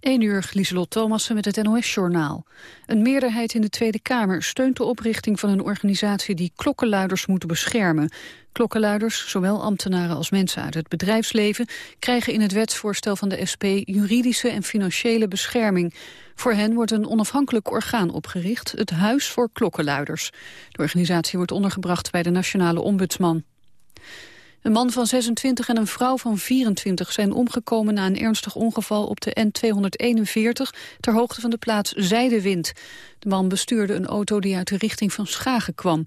1 uur, Lieselot Thomassen met het NOS-journaal. Een meerderheid in de Tweede Kamer steunt de oprichting van een organisatie die klokkenluiders moet beschermen. Klokkenluiders, zowel ambtenaren als mensen uit het bedrijfsleven, krijgen in het wetsvoorstel van de SP juridische en financiële bescherming. Voor hen wordt een onafhankelijk orgaan opgericht, het Huis voor Klokkenluiders. De organisatie wordt ondergebracht bij de Nationale Ombudsman. Een man van 26 en een vrouw van 24 zijn omgekomen na een ernstig ongeval op de N241 ter hoogte van de plaats Zijdewind. De man bestuurde een auto die uit de richting van Schagen kwam.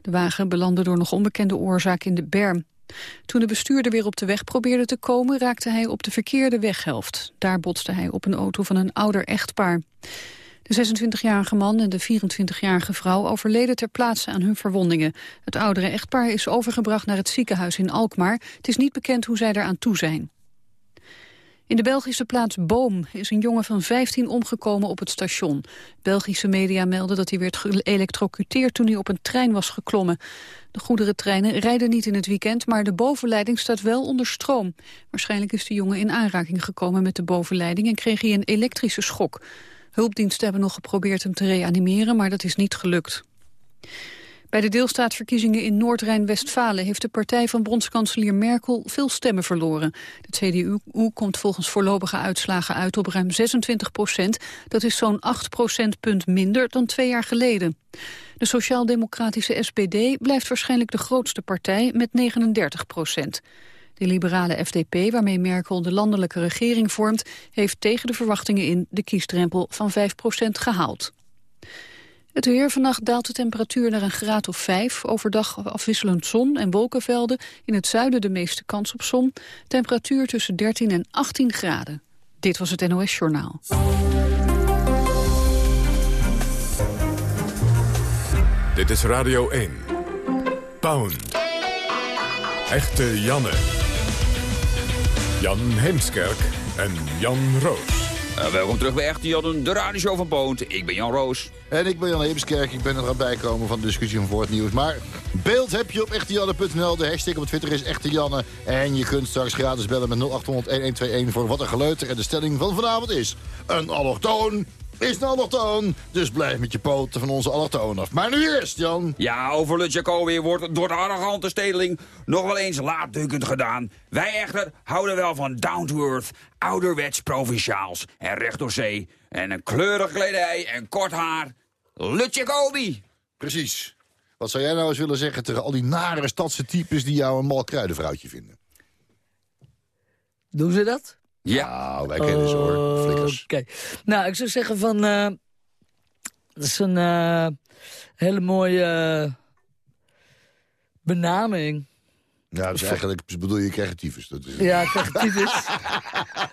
De wagen belandde door nog onbekende oorzaak in de berm. Toen de bestuurder weer op de weg probeerde te komen, raakte hij op de verkeerde weghelft. Daar botste hij op een auto van een ouder echtpaar. De 26-jarige man en de 24-jarige vrouw overleden ter plaatse aan hun verwondingen. Het oudere echtpaar is overgebracht naar het ziekenhuis in Alkmaar. Het is niet bekend hoe zij eraan toe zijn. In de Belgische plaats Boom is een jongen van 15 omgekomen op het station. Belgische media melden dat hij werd geëlectrocuteerd toen hij op een trein was geklommen. De goederentreinen rijden niet in het weekend, maar de bovenleiding staat wel onder stroom. Waarschijnlijk is de jongen in aanraking gekomen met de bovenleiding en kreeg hij een elektrische schok. Hulpdiensten hebben nog geprobeerd hem te reanimeren, maar dat is niet gelukt. Bij de deelstaatverkiezingen in Noord-Rijn-Westfalen heeft de partij van bondskanselier Merkel veel stemmen verloren. De CDU komt volgens voorlopige uitslagen uit op ruim 26 procent. Dat is zo'n 8 procentpunt minder dan twee jaar geleden. De sociaal-democratische SPD blijft waarschijnlijk de grootste partij met 39 procent. De liberale FDP, waarmee Merkel de landelijke regering vormt... heeft tegen de verwachtingen in de kiesdrempel van 5% gehaald. Het weer. Vannacht daalt de temperatuur naar een graad of 5. Overdag afwisselend zon en wolkenvelden. In het zuiden de meeste kans op zon. Temperatuur tussen 13 en 18 graden. Dit was het NOS Journaal. Dit is Radio 1. Pound. Echte Janne. Jan Heemskerk en Jan Roos. Uh, welkom terug bij Echte Jan, de radioshow van Poont. Ik ben Jan Roos. En ik ben Jan Heemskerk. Ik ben er aan bijkomen van de discussie van voor het nieuws. Maar beeld heb je op echtejanne.nl. De hashtag op Twitter is Echte Janne. En je kunt straks gratis bellen met 0800-1121 voor wat een geleuter. En de stelling van vanavond is... Een allochtoon is een allochtoon. Dus blijf met je poten van onze allochtoon af. Maar nu eerst, Jan. Ja, over Jacobi wordt door de arrogante stedeling nog wel eens laatdunkend gedaan. Wij echter houden wel van down-to-earth, ouderwets provinciaals en recht door zee. En een kleurige kledij en kort haar. Jacobi. Precies. Wat zou jij nou eens willen zeggen tegen al die nare stadse types die jou een mal kruidenvrouwtje vinden? Doen ze dat? Ja. Nou, wij kennen ze hoor, flikkers. Oké. Nou, ik zou zeggen van... Uh, dat is een uh, hele mooie uh, benaming. Ja, dus eigenlijk bedoel je creatiefs. Dat is... Ja, creatiefs.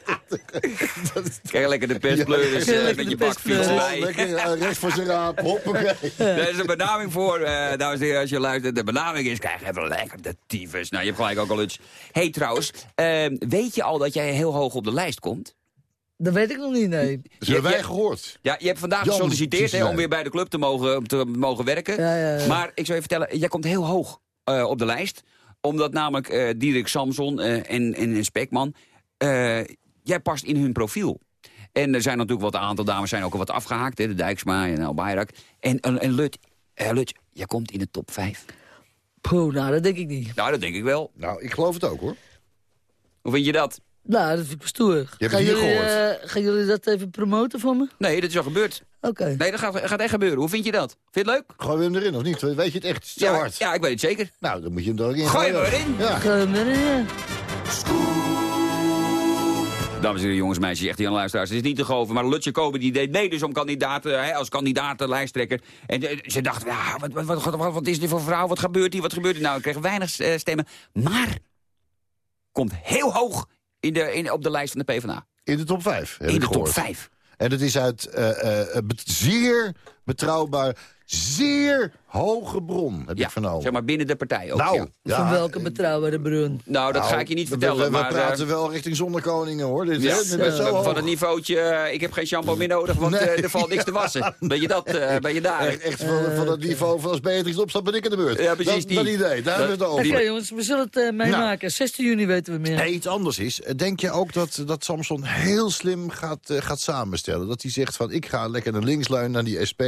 Kijk, lekker de pestpleuris ja, met je bakfiets bij. Lekker recht voor zijn raap, hoppakee. Er is een benaming voor, uh, dames en heren, als je luistert. De benaming is, krijg even lekker de tyfus. Nou, je hebt gelijk ook al iets. hey, trouwens, uh, weet je al dat jij heel hoog op de lijst komt? Dat weet ik nog niet, nee. Dat hebben wij gehoord. Ja, je hebt vandaag gesolliciteerd hè, om weer bij de club te mogen, te mogen werken. Ja, ja, ja. Maar ik zou je vertellen, jij komt heel hoog uh, op de lijst omdat namelijk uh, Dirk Samson uh, en, en Spekman... Uh, jij past in hun profiel. En er zijn natuurlijk wat aantal dames zijn ook al wat afgehaakt. Hè, de Dijksma en El Bayrak. En, en, en Lut, Lut, jij komt in de top 5. Poeh, nou, dat denk ik niet. Nou, dat denk ik wel. Nou, ik geloof het ook, hoor. Hoe vind je dat? Nou, dat vind ik stoer. Je hebt het jullie, gehoord. gaan jullie dat even promoten voor me? Nee, dat is al gebeurd. Oké. Nee, dat gaat, gaat echt gebeuren. Hoe vind je dat? Vind je het leuk? Gooi je hem erin of niet? Weet je het echt zo ja, hard? Ja, ik weet het zeker. Nou, dan moet je hem er ook in Gooi hem erin. Ja. Gooi hem erin, ja. Dames en heren, jongens, meisjes, echt die aan luisteraars. Het is niet te geloven, maar Lutje Kobe die deed mee dus om kandidaten, hè, als kandidaat lijsttrekker. En uh, ze dachten, ja, wat, wat, wat, wat, is dit voor vrouw? Wat gebeurt hier? Wat gebeurt hier nou? Ik kreeg weinig uh, stemmen. Maar komt heel hoog in de, in, op de lijst van de PvdA. In de top 5, heb In de gehoord. top 5. En het is uit uh, uh, bet zeer betrouwbaar, zeer hoge bron, heb Ja, ik vernomen. zeg maar binnen de partij ook. nou, ja. ja, Van welke betrouwbare bron? Nou, dat nou, ga ik je niet vertellen. We, we, maar, eh, praten wel richting zonnekoningen, hoor. Dit, is zo van het niveautje, eh, ik heb geen shampoo meer nodig, want Nee. eh, er valt niks te wassen. Ben je dat, eh, ben je daar? Echt, echt van, van het niveau van als Beatrix opstapt, ben ik in de beurt. Ja, precies, Dat, die. dat idee, daar hebben we het Oké over. jongens, we zullen het meemaken. 16 juni weten we meer. Hey, iets anders is, denk je ook dat, dat Samson heel slim gaat, gaat samenstellen? Dat hij zegt van, ik ga lekker naar linksluin, naar die SP...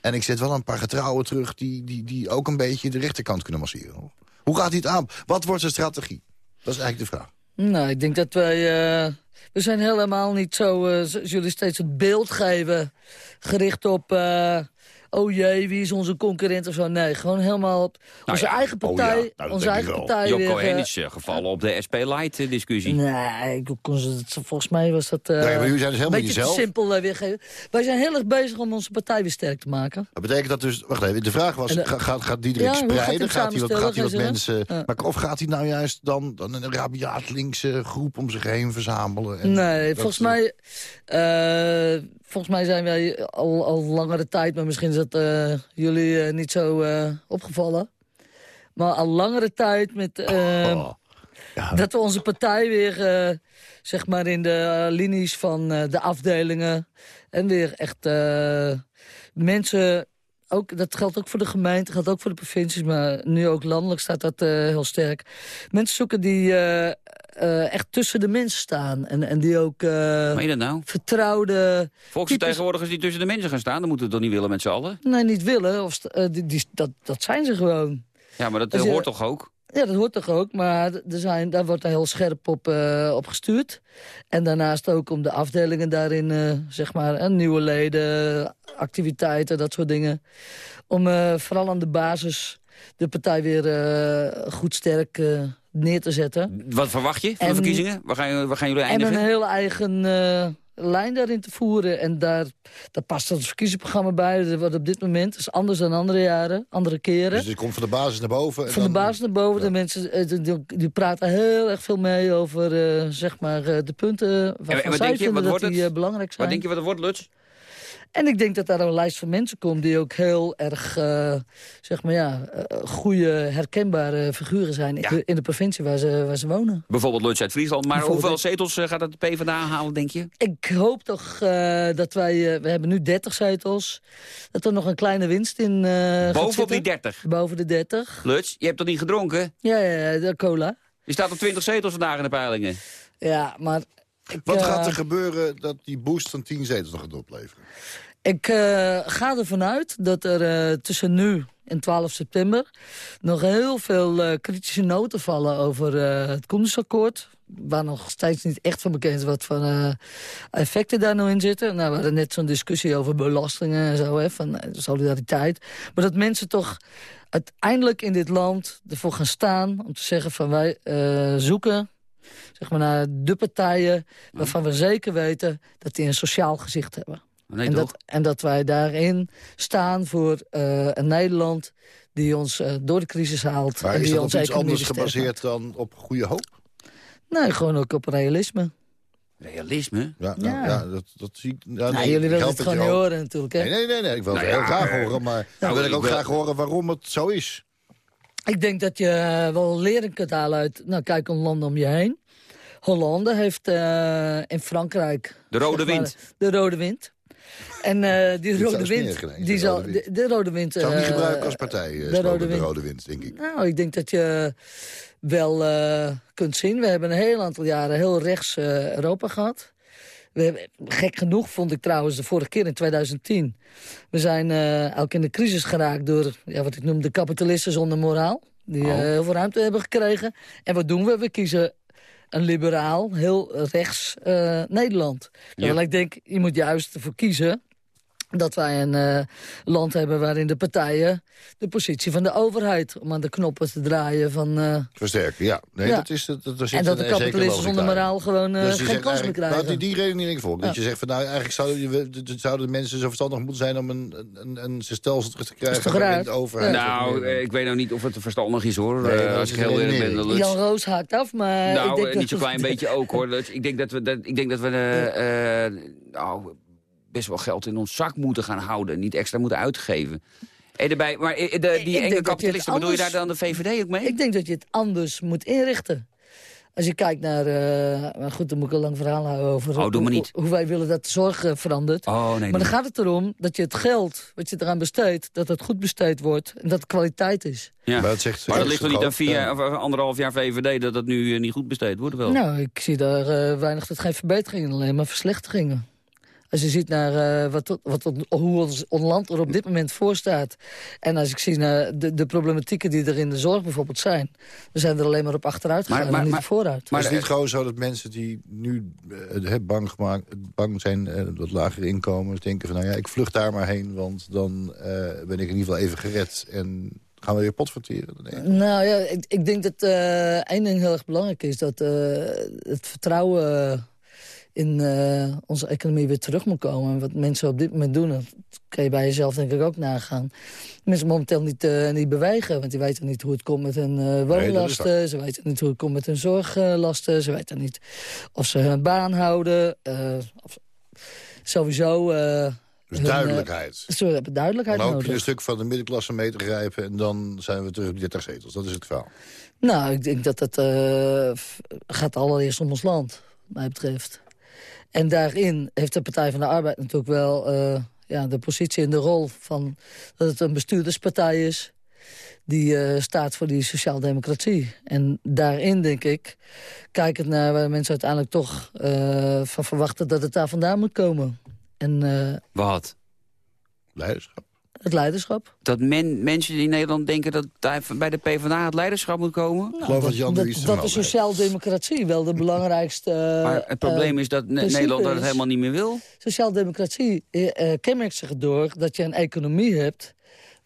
en ik zet wel een paar getrouwen terug die, die, die ook een beetje de rechterkant kunnen masseren. Hoe gaat hij het aan? Wat wordt zijn strategie? Dat is eigenlijk de vraag. Nou, ik denk dat wij... eh, we zijn helemaal niet zo, zoals jullie steeds het beeld geven... gericht op... eh, oh jee, wie is onze concurrent of zo. Nee, gewoon helemaal op onze ja, eigen oh ja, partij. nou, onze eigen partij eh, is eh, gevallen op de SP-Light-discussie. Nee, ik kon ze, het- volgens mij was dat... eh Nee, maar jullie zijn dus helemaal een beetje niet te zelf. simpel eh, weergeven. Wij zijn heel erg bezig om onze partij weer sterk te maken. Dat betekent dat dus... Wacht even, de vraag was, eh, gaat, gaat Diederik ja, hoe gaat hij spreiden? Gaat hij wat, gaat hij wat mensen... Maar, of gaat hij nou juist dan, dan een rabiaat linkse groep om zich heen verzamelen? En nee, volgens mij, eh, volgens mij zijn wij al, al langere tijd... maar misschien dat eh, jullie eh, niet zo eh, opgevallen... maar al langere tijd met... Oh, ja. Dat we onze partij weer, zeg maar, in de linies van de afdelingen... en weer echt mensen... Ook, dat geldt ook voor de gemeente, geldt ook voor de provincies... maar nu ook landelijk staat dat eh, heel sterk. Mensen zoeken die eh, eh, echt tussen de mensen staan. En, en die ook dat nou? vertrouwde... Volksvertegenwoordigers die tussen de mensen gaan staan, dan moeten we toch niet willen met z'n allen? Nee, niet willen. Of, die, die, dat, dat zijn ze gewoon. Ja, maar dat je- hoort toch ook? Ja, dat hoort toch ook, maar er zijn, daar wordt er heel scherp op, eh, op gestuurd. En daarnaast ook om de afdelingen daarin, eh, zeg maar, en nieuwe leden, activiteiten, dat soort dingen. Om eh, vooral aan de basis de partij weer goed sterk neer te zetten. Wat verwacht je van de En- verkiezingen? Waar gaan, waar gaan jullie En eindigen? een heel eigen lijn daarin te voeren. En daar, daar past het verkiezingsprogramma bij. Wordt op dit moment dat is anders dan andere jaren, andere keren. Dus het komt van de basis naar boven. en Van de basis naar boven. De mensen eh, die, die- praten heel erg veel mee over eh, zeg maar, eh, de punten waarvan en wat zij denk je, vinden wat dat wordt die het? belangrijk zijn. Wat denk je wat het wordt, Luts? En ik denk dat daar een lijst van mensen komt die ook heel erg eh, zeg maar, ja, eh, goede, herkenbare figuren zijn in, de, in de provincie waar ze, waar ze wonen. Bijvoorbeeld Luts uit Friesland. Maar hoeveel zetels eh, gaat het de PvdA halen, denk je? Ik hoop toch dat wij, we hebben nu 30 zetels, dat er nog een kleine winst in Boven op die 30. Boven de 30. Luts, je hebt toch niet gedronken? Ja, ja, ja, de cola. Je staat op 20 zetels vandaag in de peilingen. Ja, maar... Ik, Wat eh, gaat er gebeuren dat die boost van 10 zetels nog gaat opleveren? Ik eh, ga ervan uit dat er eh, tussen nu en 12 september... nog heel veel eh, kritische noten vallen over eh, het Koendersakkoord. Waar nog steeds niet echt van bekend is wat voor eh, effecten daar nou in zitten. Nou, we hadden net zo'n discussie over belastingen en zo, hè, van eh, solidariteit. Maar dat mensen toch uiteindelijk in dit land ervoor gaan staan... om te zeggen van wij eh, zoeken zeg maar, naar de partijen waarvan we zeker weten... dat die een sociaal gezicht hebben. Nee, en, dat, en dat wij daarin staan voor eh, een Nederland die ons eh, door de crisis haalt. Maar en is die dat op iets anders gebaseerd dan op goede hoop? Nee, gewoon ook op realisme. Realisme? Ja, nou, Ja. ja. dat, dat zie ik... Ja, nou, nee, jullie willen het gewoon niet horen natuurlijk. Hè? Nee, nee, nee, nee, ik wil Nou het heel graag eh, horen, maar dan nou, wil ik ik ook wil- graag horen waarom het zo is. Ik denk dat je eh, wel leren kunt halen uit... Nou, kijk een land om je heen. Hollande heeft eh, in Frankrijk... De rode zeg maar, wind. De rode wind. En eh, die rode wind, die de zal, rode wind. de, de rode wind... Zou niet gebruiken als partij, de rode de wind. rode wind, denk ik. Nou, ik denk dat je wel eh, kunt zien. We hebben een heel aantal jaren heel rechts eh, Europa gehad. We hebben, gek genoeg vond ik trouwens de vorige keer in 2010. We zijn eh, ook in de crisis geraakt door ja, wat ik noem de kapitalisten zonder moraal. Die eh, heel veel ruimte hebben gekregen. En wat doen we? We kiezen een liberaal, heel rechts eh, Nederland. Terwijl ik denk, je moet juist ervoor kiezen dat wij een eh, land hebben waarin de partijen de positie van de overheid... om aan de knoppen te draaien van... eh, Versterken, ja. Nee, Ja. dat is, dat, dat, en dat een- de kapitalisten zonder moraal gewoon eh, Dus geen kans meer krijgen. Nou, die, die redenering volgt. Dat Ja. je zegt van nou, eigenlijk zouden, zouden de mensen zo verstandig moeten zijn om een, een, een stelsel terug te krijgen de overheid. Nou, meer- eh, ik weet nou niet of het verstandig is hoor. Nee, dat als ik heel eerlijk ben. Jan Roos haakt af, maar... ik Nou, denk eh, dat niet zo'n klein beetje ook hoor. Luts. Ik denk dat we, dat, ik denk dat we nou, best wel geld in ons zak moeten gaan houden. Niet extra moeten uitgeven. En erbij, maar eh, de, die enge kapitalisten, bedoel je daar dan de VVD ook mee? Ik denk dat je het anders moet inrichten. Als je kijkt naar... eh, maar goed, dan moet ik een lang verhaal houden over... Oh, doe hoe- maar niet. Hoe, hoe wij willen dat de zorg eh, verandert. Oh, nee. maar dan gaat het erom dat je het geld wat je eraan besteedt... dat het goed besteed wordt en dat het kwaliteit is. Ja. Maar dat zegt Maar dat ligt er niet aan vier, of anderhalf jaar VVD dat dat nu niet goed besteed wordt wel. Nou, ik zie daar eh, weinig tot geen verbeteringen, alleen maar verslechteringen. Als je ziet naar eh, wat, wat, hoe ons, land er op dit moment voor staat... en als ik zie naar de, de problematieken die er in de zorg bijvoorbeeld zijn... we zijn er alleen maar op achteruit gegaan maar- en niet maar- vooruit. Maar is het niet gewoon zo dat mensen die nu het bang, gemaakt, bang zijn, eh, wat lagere inkomens, denken van nou ja, ik vlucht daar maar heen, want dan eh, ben ik in ieder geval even gered en gaan we weer potverteren? Nee. Nou ja, ik, ik denk dat eh één ding heel erg belangrijk is... dat eh, het vertrouwen in eh, onze economie weer terug moet komen. En wat mensen op dit moment doen, dat kan je bij jezelf denk ik ook nagaan. Mensen momenteel niet, eh, niet bewegen, want die weten niet hoe het komt met hun eh, woonlasten. ze weten niet hoe het komt met hun zorglasten. Ze weten niet of ze hun baan houden. of, sowieso... Dus hun, duidelijkheid. ze hebben duidelijkheid Dan hoop je nodig. een stuk van de middenklasse mee te grijpen... en dan zijn we terug op 30 zetels. Dat is het verhaal. Nou, ik denk dat het f- gaat allereerst om ons land, wat mij betreft. En daarin heeft de Partij van de Arbeid natuurlijk wel eh, ja, de positie en de rol van dat het een bestuurderspartij is die eh, staat voor die sociaaldemocratie. En daarin, denk ik, kijkend naar waar mensen uiteindelijk toch eh, van verwachten dat het daar vandaan moet komen. En eh, Wat? Leiderschap. Het leiderschap. Dat men, mensen in Nederland denken dat daar bij de PvdA het leiderschap moet komen? Ik geloof dat Jan de dat, dat weet. sociaaldemocratie wel de belangrijkste... eh, maar het probleem is dat Nederland dat het is- helemaal niet meer wil. Sociaaldemocratie eh, eh, kenmerkt zich door dat je een economie hebt...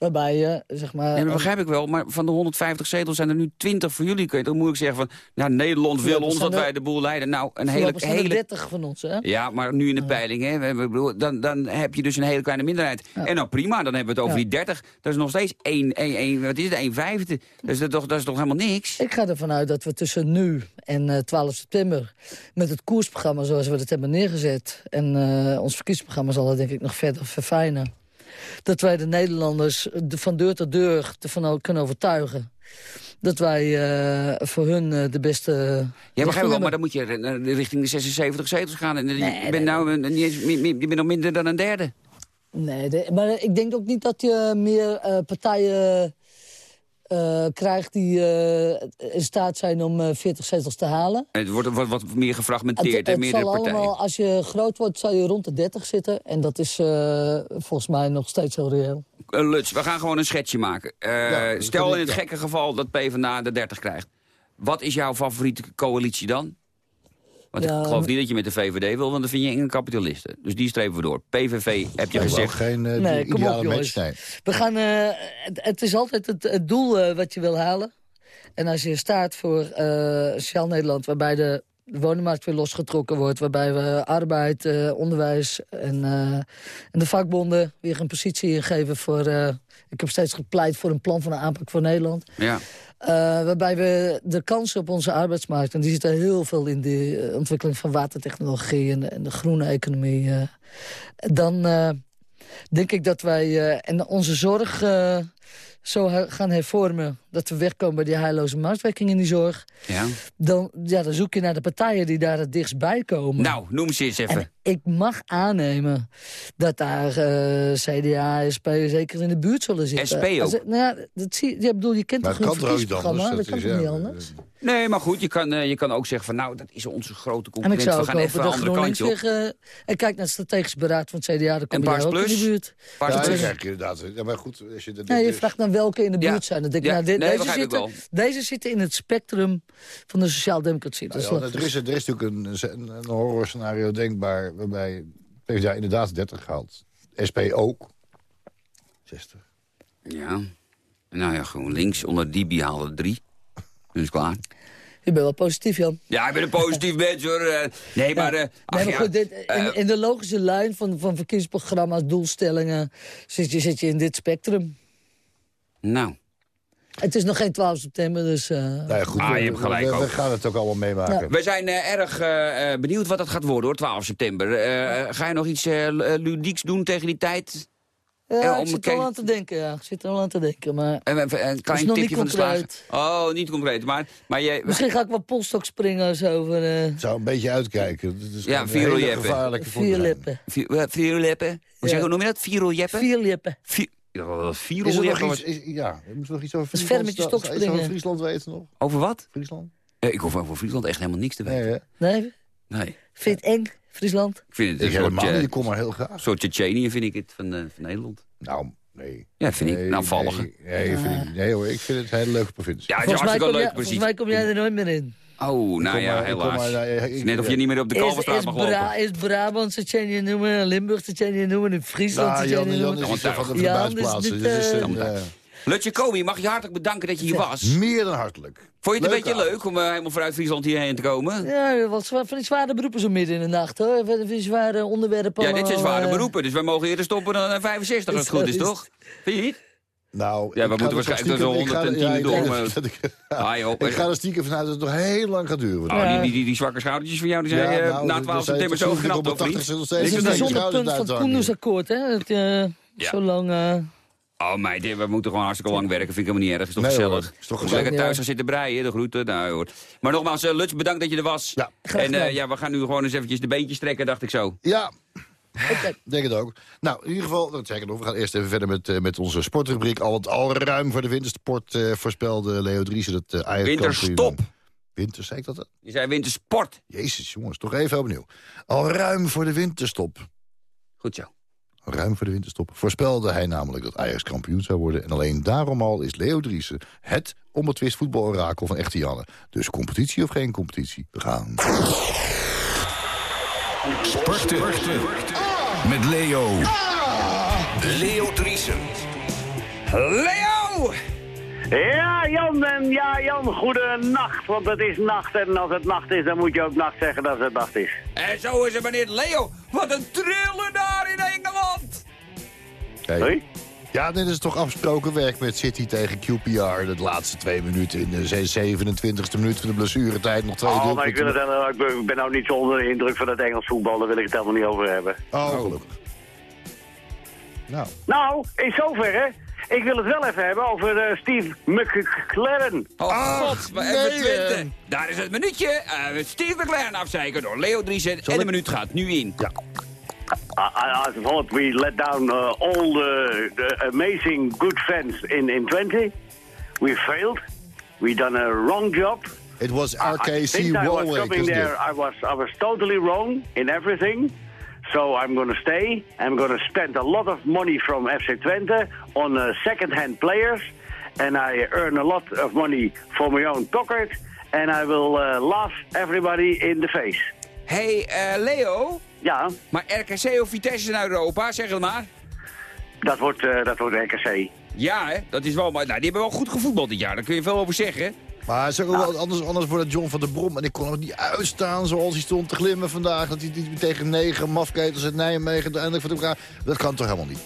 waarbij je, zeg maar... Ja, dat begrijp ik wel, maar van de 150 zetels zijn er nu 20 voor jullie. Je toch moeilijk zeggen van, nou, Nederland wil ons dat wij de boel leiden. Nou, een hele... Hele 30 van ons, hè? ja, maar nu in de peiling, hè, dan, dan heb je dus een hele kleine minderheid. En nou prima, dan hebben we het over Ja. die 30. Dat is nog steeds 1, 1, 1 wat is het, 1 vijfde. Dus dat, is toch, dat is toch helemaal niks? Ik ga ervan uit dat we tussen nu en eh, 12 september... met het koersprogramma zoals we dat hebben neergezet... en eh, ons verkiezingsprogramma zal dat denk ik nog verder verfijnen... dat wij de Nederlanders de- van deur tot deur ervan o- kunnen overtuigen... dat wij eh, voor hun eh, de beste... Ja, begrijp ik wel, maar dan moet je richting de 76 zetels gaan. En eh, je bent nee, nou niet eens, je bent nog minder dan een derde. Nee, de- maar ik denk ook niet dat je meer partijen eh, krijgt die eh, in staat zijn om eh, 40 zetels te halen. Het wordt wat, wat meer gefragmenteerd, het en meerdere zal partijen. allemaal, als je groot wordt, zal je rond de 30 zitten. En dat is eh, volgens mij nog steeds heel reëel. Eh, Luts, we gaan gewoon een schetsje maken. Eh, Ja, stel in het gekke geval dat PvdA de 30 krijgt. Wat is jouw favoriete coalitie dan? Want Ja, ik geloof niet dat je met de VVD wil, want dan vind je enge kapitalisten. Dus die streven we door. PVV heb je Ja, gezegd. geen eh, Nee, kom op, ideale match. Nee. We gaan, eh, het, het is altijd het, het doel eh, wat je wil halen. En als je staat voor eh Sociaal Nederland, waarbij de woningmarkt weer losgetrokken wordt... waarbij we arbeid, eh, onderwijs en, eh, en de vakbonden weer een positie ingeven voor... eh, ik heb steeds gepleit voor een plan van een aanpak voor Nederland. Ja. Eh, waarbij we de kansen op onze arbeidsmarkt... en die zitten heel veel in de eh, ontwikkeling van watertechnologie... en, de- en de groene economie. eh, dan denk ik dat wij en onze zorg zo gaan hervormen... dat we wegkomen bij die heilloze marktwerking in die zorg. ja. Dan, ja, dan zoek je naar de partijen die daar het dichtst bij komen. Nou, noem ze eens even. En ik mag aannemen dat daar eh, CDA, SP zeker in de buurt zullen zitten. SP ook? Als- nou ja, dat zie, je, ja, bedoel, je kent Maar toch het een kan verkiezingsprogramma? anders. Dat, kan is, toch ja, niet anders? Nee, maar goed, je kan, eh, je kan ook zeggen van... nou, dat is onze grote En ik concurrent. zou We ook gaan even dat andere GroenLinks op. zich... eh, en kijk naar het strategisch beraad van het CDA, dan kom En je daar Paars ook in Plus? de buurt. Paars Ja, Plus. dat je inderdaad. Ja, maar goed, als je... de- Ja, je de- vraagt naar welke in de buurt Ja. zijn. Dan denk ik, Ja. nou, Nee, deze, zitten, deze zitten in het spectrum van de sociaaldemocratie. Is Ja, er, is, er is natuurlijk een, een, een horrorscenario denkbaar... waarbij PvdA inderdaad 30 haalt. SP ook. 60. Ja. Nou ja, gewoon links onder Dibi haalde drie. Dus klaar. Je bent wel positief, Jan. Ja, ik ben een positief mens hoor. Eh, Nee, maar... eh, ach nee, maar ja, goed, dit, in, eh, in de logische lijn van, van verkiezingsprogramma's, doelstellingen... Zit je, zit je in dit spectrum. Nou, Het is nog geen 12 september, dus... eh, Nou ja, goed, Ah, we, je hebt gelijk we, we ook. gaan het ook allemaal meemaken. we zijn eh, erg eh, eh, benieuwd wat dat gaat worden hoor, 12 september. Eh, ga je nog iets ludieks doen tegen die tijd? Ja, ik om zit er al aan te denken, ja. Ik zit er al aan te denken, maar... En een, een klein nog tipje niet van de slager. concreet. Oh, niet concreet. Maar, maar je, Misschien ga ik wel polstok springen of zo. Voor, eh zou een beetje uitkijken. Het is Ja, een vier lippen. vier, vier lippen. Hoe, zeg, noem je dat? Vier roljeppen? Vier lippen. Vier, ja, vier Is er nog roljeppen. iets, is, ja, we moeten nog iets over Friesland, ver met je sta- stok iets over. Friesland weten nog? Over wat? Friesland? Eh, ik hoef over Friesland echt helemaal niks te weten. Nee? Nee? Nee. Vind je het eng, Friesland? Ik vind het Ik een soort, helemaal eh, niet, ik kom maar heel graag. soort Tsjetsjenië vind ik het van, eh, van Nederland. Nou, nee. Ja, vind ik. Nee, Nou, vallige. Nee, nee, vind ik, nee hoor, ik vind het een hele leuke provincie. Ja, het is Volgens mij, hartstikke kom jij, leuk, volgens precies. mij kom jij er nooit meer in. Oh, nou ja, maar- helaas. maar- ik- net of je niet meer op de Is, Kalverstraat is, mag lopen. Is Brabant Tsjetsjenië noemen, Limburg Tsjetsjenië noemen, in Friesland Nou, Jan, Jan noemen. is van de dus eh, Lutje Komi, mag je hartelijk bedanken dat je hier was. meer dan hartelijk. Vond je het een beetje avond. leuk om eh, helemaal vanuit Friesland hierheen te komen? Ja, wat zwaar, van die zware beroepen zo midden in de nacht, hoor. Van die zware onderwerpen. Ja, dit zijn zware eh, beroepen, dus wij mogen eerder stoppen dan eh, 65 als het goed is, toch? Vind je niet? Nou, Ja, we ik ga moeten er waarschijnlijk ga- 110 ja, ik denk door, ik- Ah, ga er stiekem vanuit dat het nog heel lang gaat duren. Oh, die, die, die, die zwakke schoudertjes van jou, die zijn eh, nou, na dat 12 zijn september zo zo'n geknapt, op of de niet? 80 nog Dat steeds is een bijzonder punt van het. Koendersakkoord, hè. Het, eh, Ja. Zo lang... eh, Oh meid, we moeten gewoon hartstikke lang werken. Vind ik helemaal niet erg. Is toch Nee, hoor. gezellig? Is toch Moet gezellig. lekker thuis gaan zitten breien, de groeten. Nou, hoor. Maar nogmaals, uh, Lutz, bedankt dat je er was. Ja. Graag En eh, ja, we gaan nu gewoon eens eventjes de beentjes trekken, dacht ik zo. Ja, denk het ook. Nou, in ieder geval, dat zeg ik nog, we gaan eerst even verder met, eh, met onze sportrubriek. Al, al ruim voor de wintersport eh, voorspelde Leo Driessen dat uh, Winterstop. Winter, zei ik dat? Je zei wintersport. Jezus, jongens, toch even opnieuw. Al ruim voor de winterstop. Goed zo. Ruim voor de winterstop voorspelde hij namelijk dat Ajax kampioen zou worden. En alleen daarom al is Leo Driessen het onbetwist voetbalorakel van echte Janne. Dus competitie of geen competitie, we gaan. Sporten. Met Leo. Leo Driesen. Leo! Ja, Jan en ja, Jan, goede nacht, want het is nacht. En als het nacht is, dan moet je ook nacht zeggen dat het nacht is. En zo is het, meneer Leo. Wat een trillen daar in Engeland. Hey. Hoi? Ja, dit is toch afgesproken werk met City tegen QPR. De laatste twee minuten in de 27e minuut van de blessuretijd. Nog twee Oh, maar ik, wil het, helemaal- ik, ben, ik ben nou niet zo onder de indruk van het Engels voetbal, daar wil ik het helemaal niet over hebben. Oh, gelukkig. Nou, Nou, in zoverre, ik wil het wel even hebben over eh, Steve McLaren. Oh Ach, god, maar nee, eh. Daar is het minuutje. Eh Steve McLaren afzeiken door Leo Driesen. En de minuut gaat nu in. ja. I, I, I thought we let down uh, all the, the amazing good fans in, in Twente. We failed. We done a wrong job. It was I RKC think I was coming there. I was I was totally wrong in everything. So I'm going to stay. I'm going to spend a lot of money from FC Twente on uh, second-hand players, and I earn a lot of money for my own pocket. And I will uh, laugh everybody in the face. hey, eh, Leo. Ja, Maar RKC of Vitesse naar Europa, zeg het maar. dat wordt, uh, dat wordt RKC. Ja, hè? Dat is wel... Maar, nou, die hebben wel goed gevoetbald dit jaar. Daar kun je veel over zeggen. Maar het is ook wel anders, anders voor dat John van der Brom. En ik kon hem niet uitstaan zoals hij stond te glimmen vandaag. Dat hij die tegen negen mafketels uit Nijmegen eindelijk voor elkaar... Dat kan toch helemaal niet?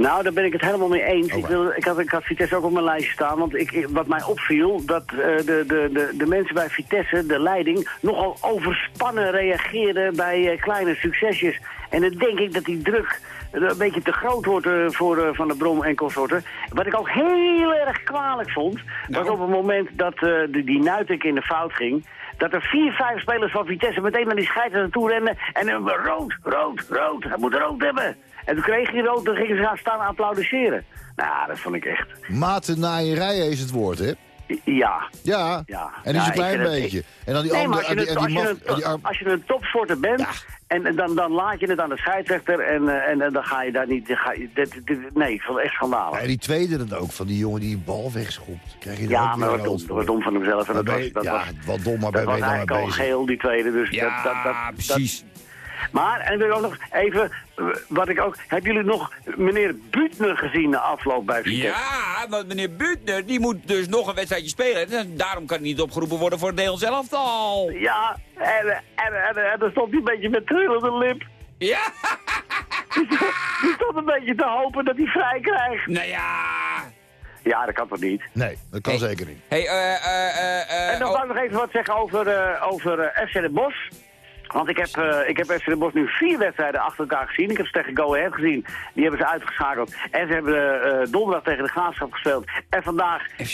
Nou, daar ben ik het helemaal mee eens. Oh, ik, wil, ik, had, ik had Vitesse ook op mijn lijstje staan. Want ik, ik- wat mij opviel, dat eh, de, de, de, de mensen bij Vitesse, de leiding, nogal overspannen reageerden bij eh, kleine succesjes. En dan denk ik dat die druk eh, een beetje te groot wordt voor Van der Brom en consorten. Wat ik ook heel erg kwalijk vond, was op het moment dat eh, die, die Nuitek in de fout ging... Dat er vier, vijf spelers van Vitesse meteen naar die scheidsrechter toe rennen. En rood, rood, rood. Hij moet rood hebben. En toen kreeg hij rood, toen gingen ze gaan staan applaudisseren. Nou, dat vond ik echt... Matennaaierij is het woord, hè? Ja. Ja, Ja. en die is een klein beetje. En dan die andere... als je, en een, en je en een, je een topsporter bent, en, en dan, dan laat je het aan de scheidsrechter en, eh, en, en dan ga je daar niet... Ga je, dit, dit- nee, ik vond het echt schandalig. Ja, die tweede dan ook, van die jongen die bal wegschopt. Krijg je Ja, maar wat dom, wat dom van hemzelf. En dat was, je- dat ja, was, wat dom, maar was je dan geel, die tweede. Dus Ja, dat, dat, dat, precies. Maar, en ik wil ook nog even, eh, wat ik ook... Hebben jullie nog meneer Buutner gezien na afloop bij Vitesse? Ja, want meneer Butner, die moet dus nog een wedstrijdje spelen. En daarom kan hij niet opgeroepen worden voor het Nederlands elftal. Ja, en, en, en, en, en dan stond hij een beetje met trillende lip. Ja, Die stond een beetje te hopen dat hij vrij krijgt. nou ja. Ja, dat kan toch niet? Nee, dat kan Hey. zeker niet. hey, eh, eh, en dan oh, wou ik nog even wat zeggen over, eh, over FC de Bos. Want ik heb, eh ik heb FC Den Bosch nu vier wedstrijden achter elkaar gezien. Ik heb ze tegen Go Ahead gezien. Die hebben ze uitgeschakeld. En ze hebben eh, donderdag tegen de Graafschap gespeeld. En vandaag eh,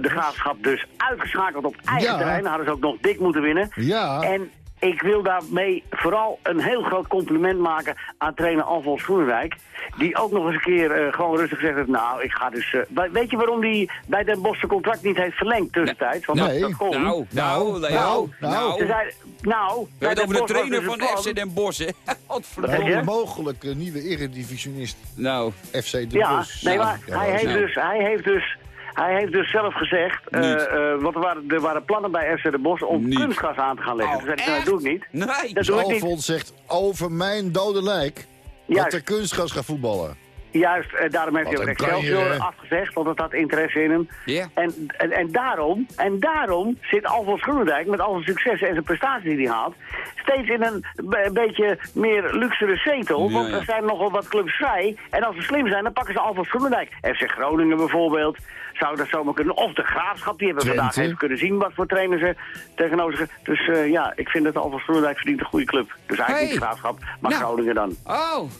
de Graafschap dus uitgeschakeld op eigen Ja. terrein. Hadden ze ook nog dik moeten winnen. Ja. En ik wil daarmee vooral een heel groot compliment maken aan trainer Alfons Groenwijk. Die ook nog eens een keer eh, gewoon rustig heeft, nou, ik ga dus... eh, we- weet je waarom hij bij Den Bosch zijn contract niet heeft verlengd tussentijds? Want Nee. dat, dat kon. Nou, nou, nou, Nou, nou. Ze zei, nou, We hebben het Den over de was trainer dus van plan- FC Den Bosch, hè? Je? onmogelijke nieuwe eredivisionist Nou, FC De Ja, Bosch. nee, maar Ja, hij, heeft nou. dus, hij, heeft dus, hij heeft dus zelf gezegd, eh, eh, want er waren, er waren plannen bij FC de Bosch om Niet. kunstgras aan te gaan leggen. Oh, Toen zei hij, nou, dat doe ik niet. nee. Dat Dus doe ik niet. Zegt over mijn dode lijk dat er kunstgras gaat voetballen. Juist, eh, daarom heeft hij ook Excelsior afgezegd, want het had interesse in hem. Ja. En, en, en, daarom, en daarom zit Alfons Groenendijk met al zijn successen en zijn prestaties die hij haalt, steeds in een be- beetje meer luxere zetel. Ja, want ja. er zijn nogal wat clubs vrij. En als ze slim zijn, dan pakken ze Alfons Groenendijk. FC Groningen bijvoorbeeld, zou dat zomaar kunnen. Of de Graafschap, die hebben Twente. vandaag even kunnen zien wat voor trainer ze tegenover zich. Dus eh, ja, ik vind dat Alfons Groenendijk verdient een goede club. Dus eigenlijk Hey. niet de Graafschap, maar Nou. Groningen dan. Oh,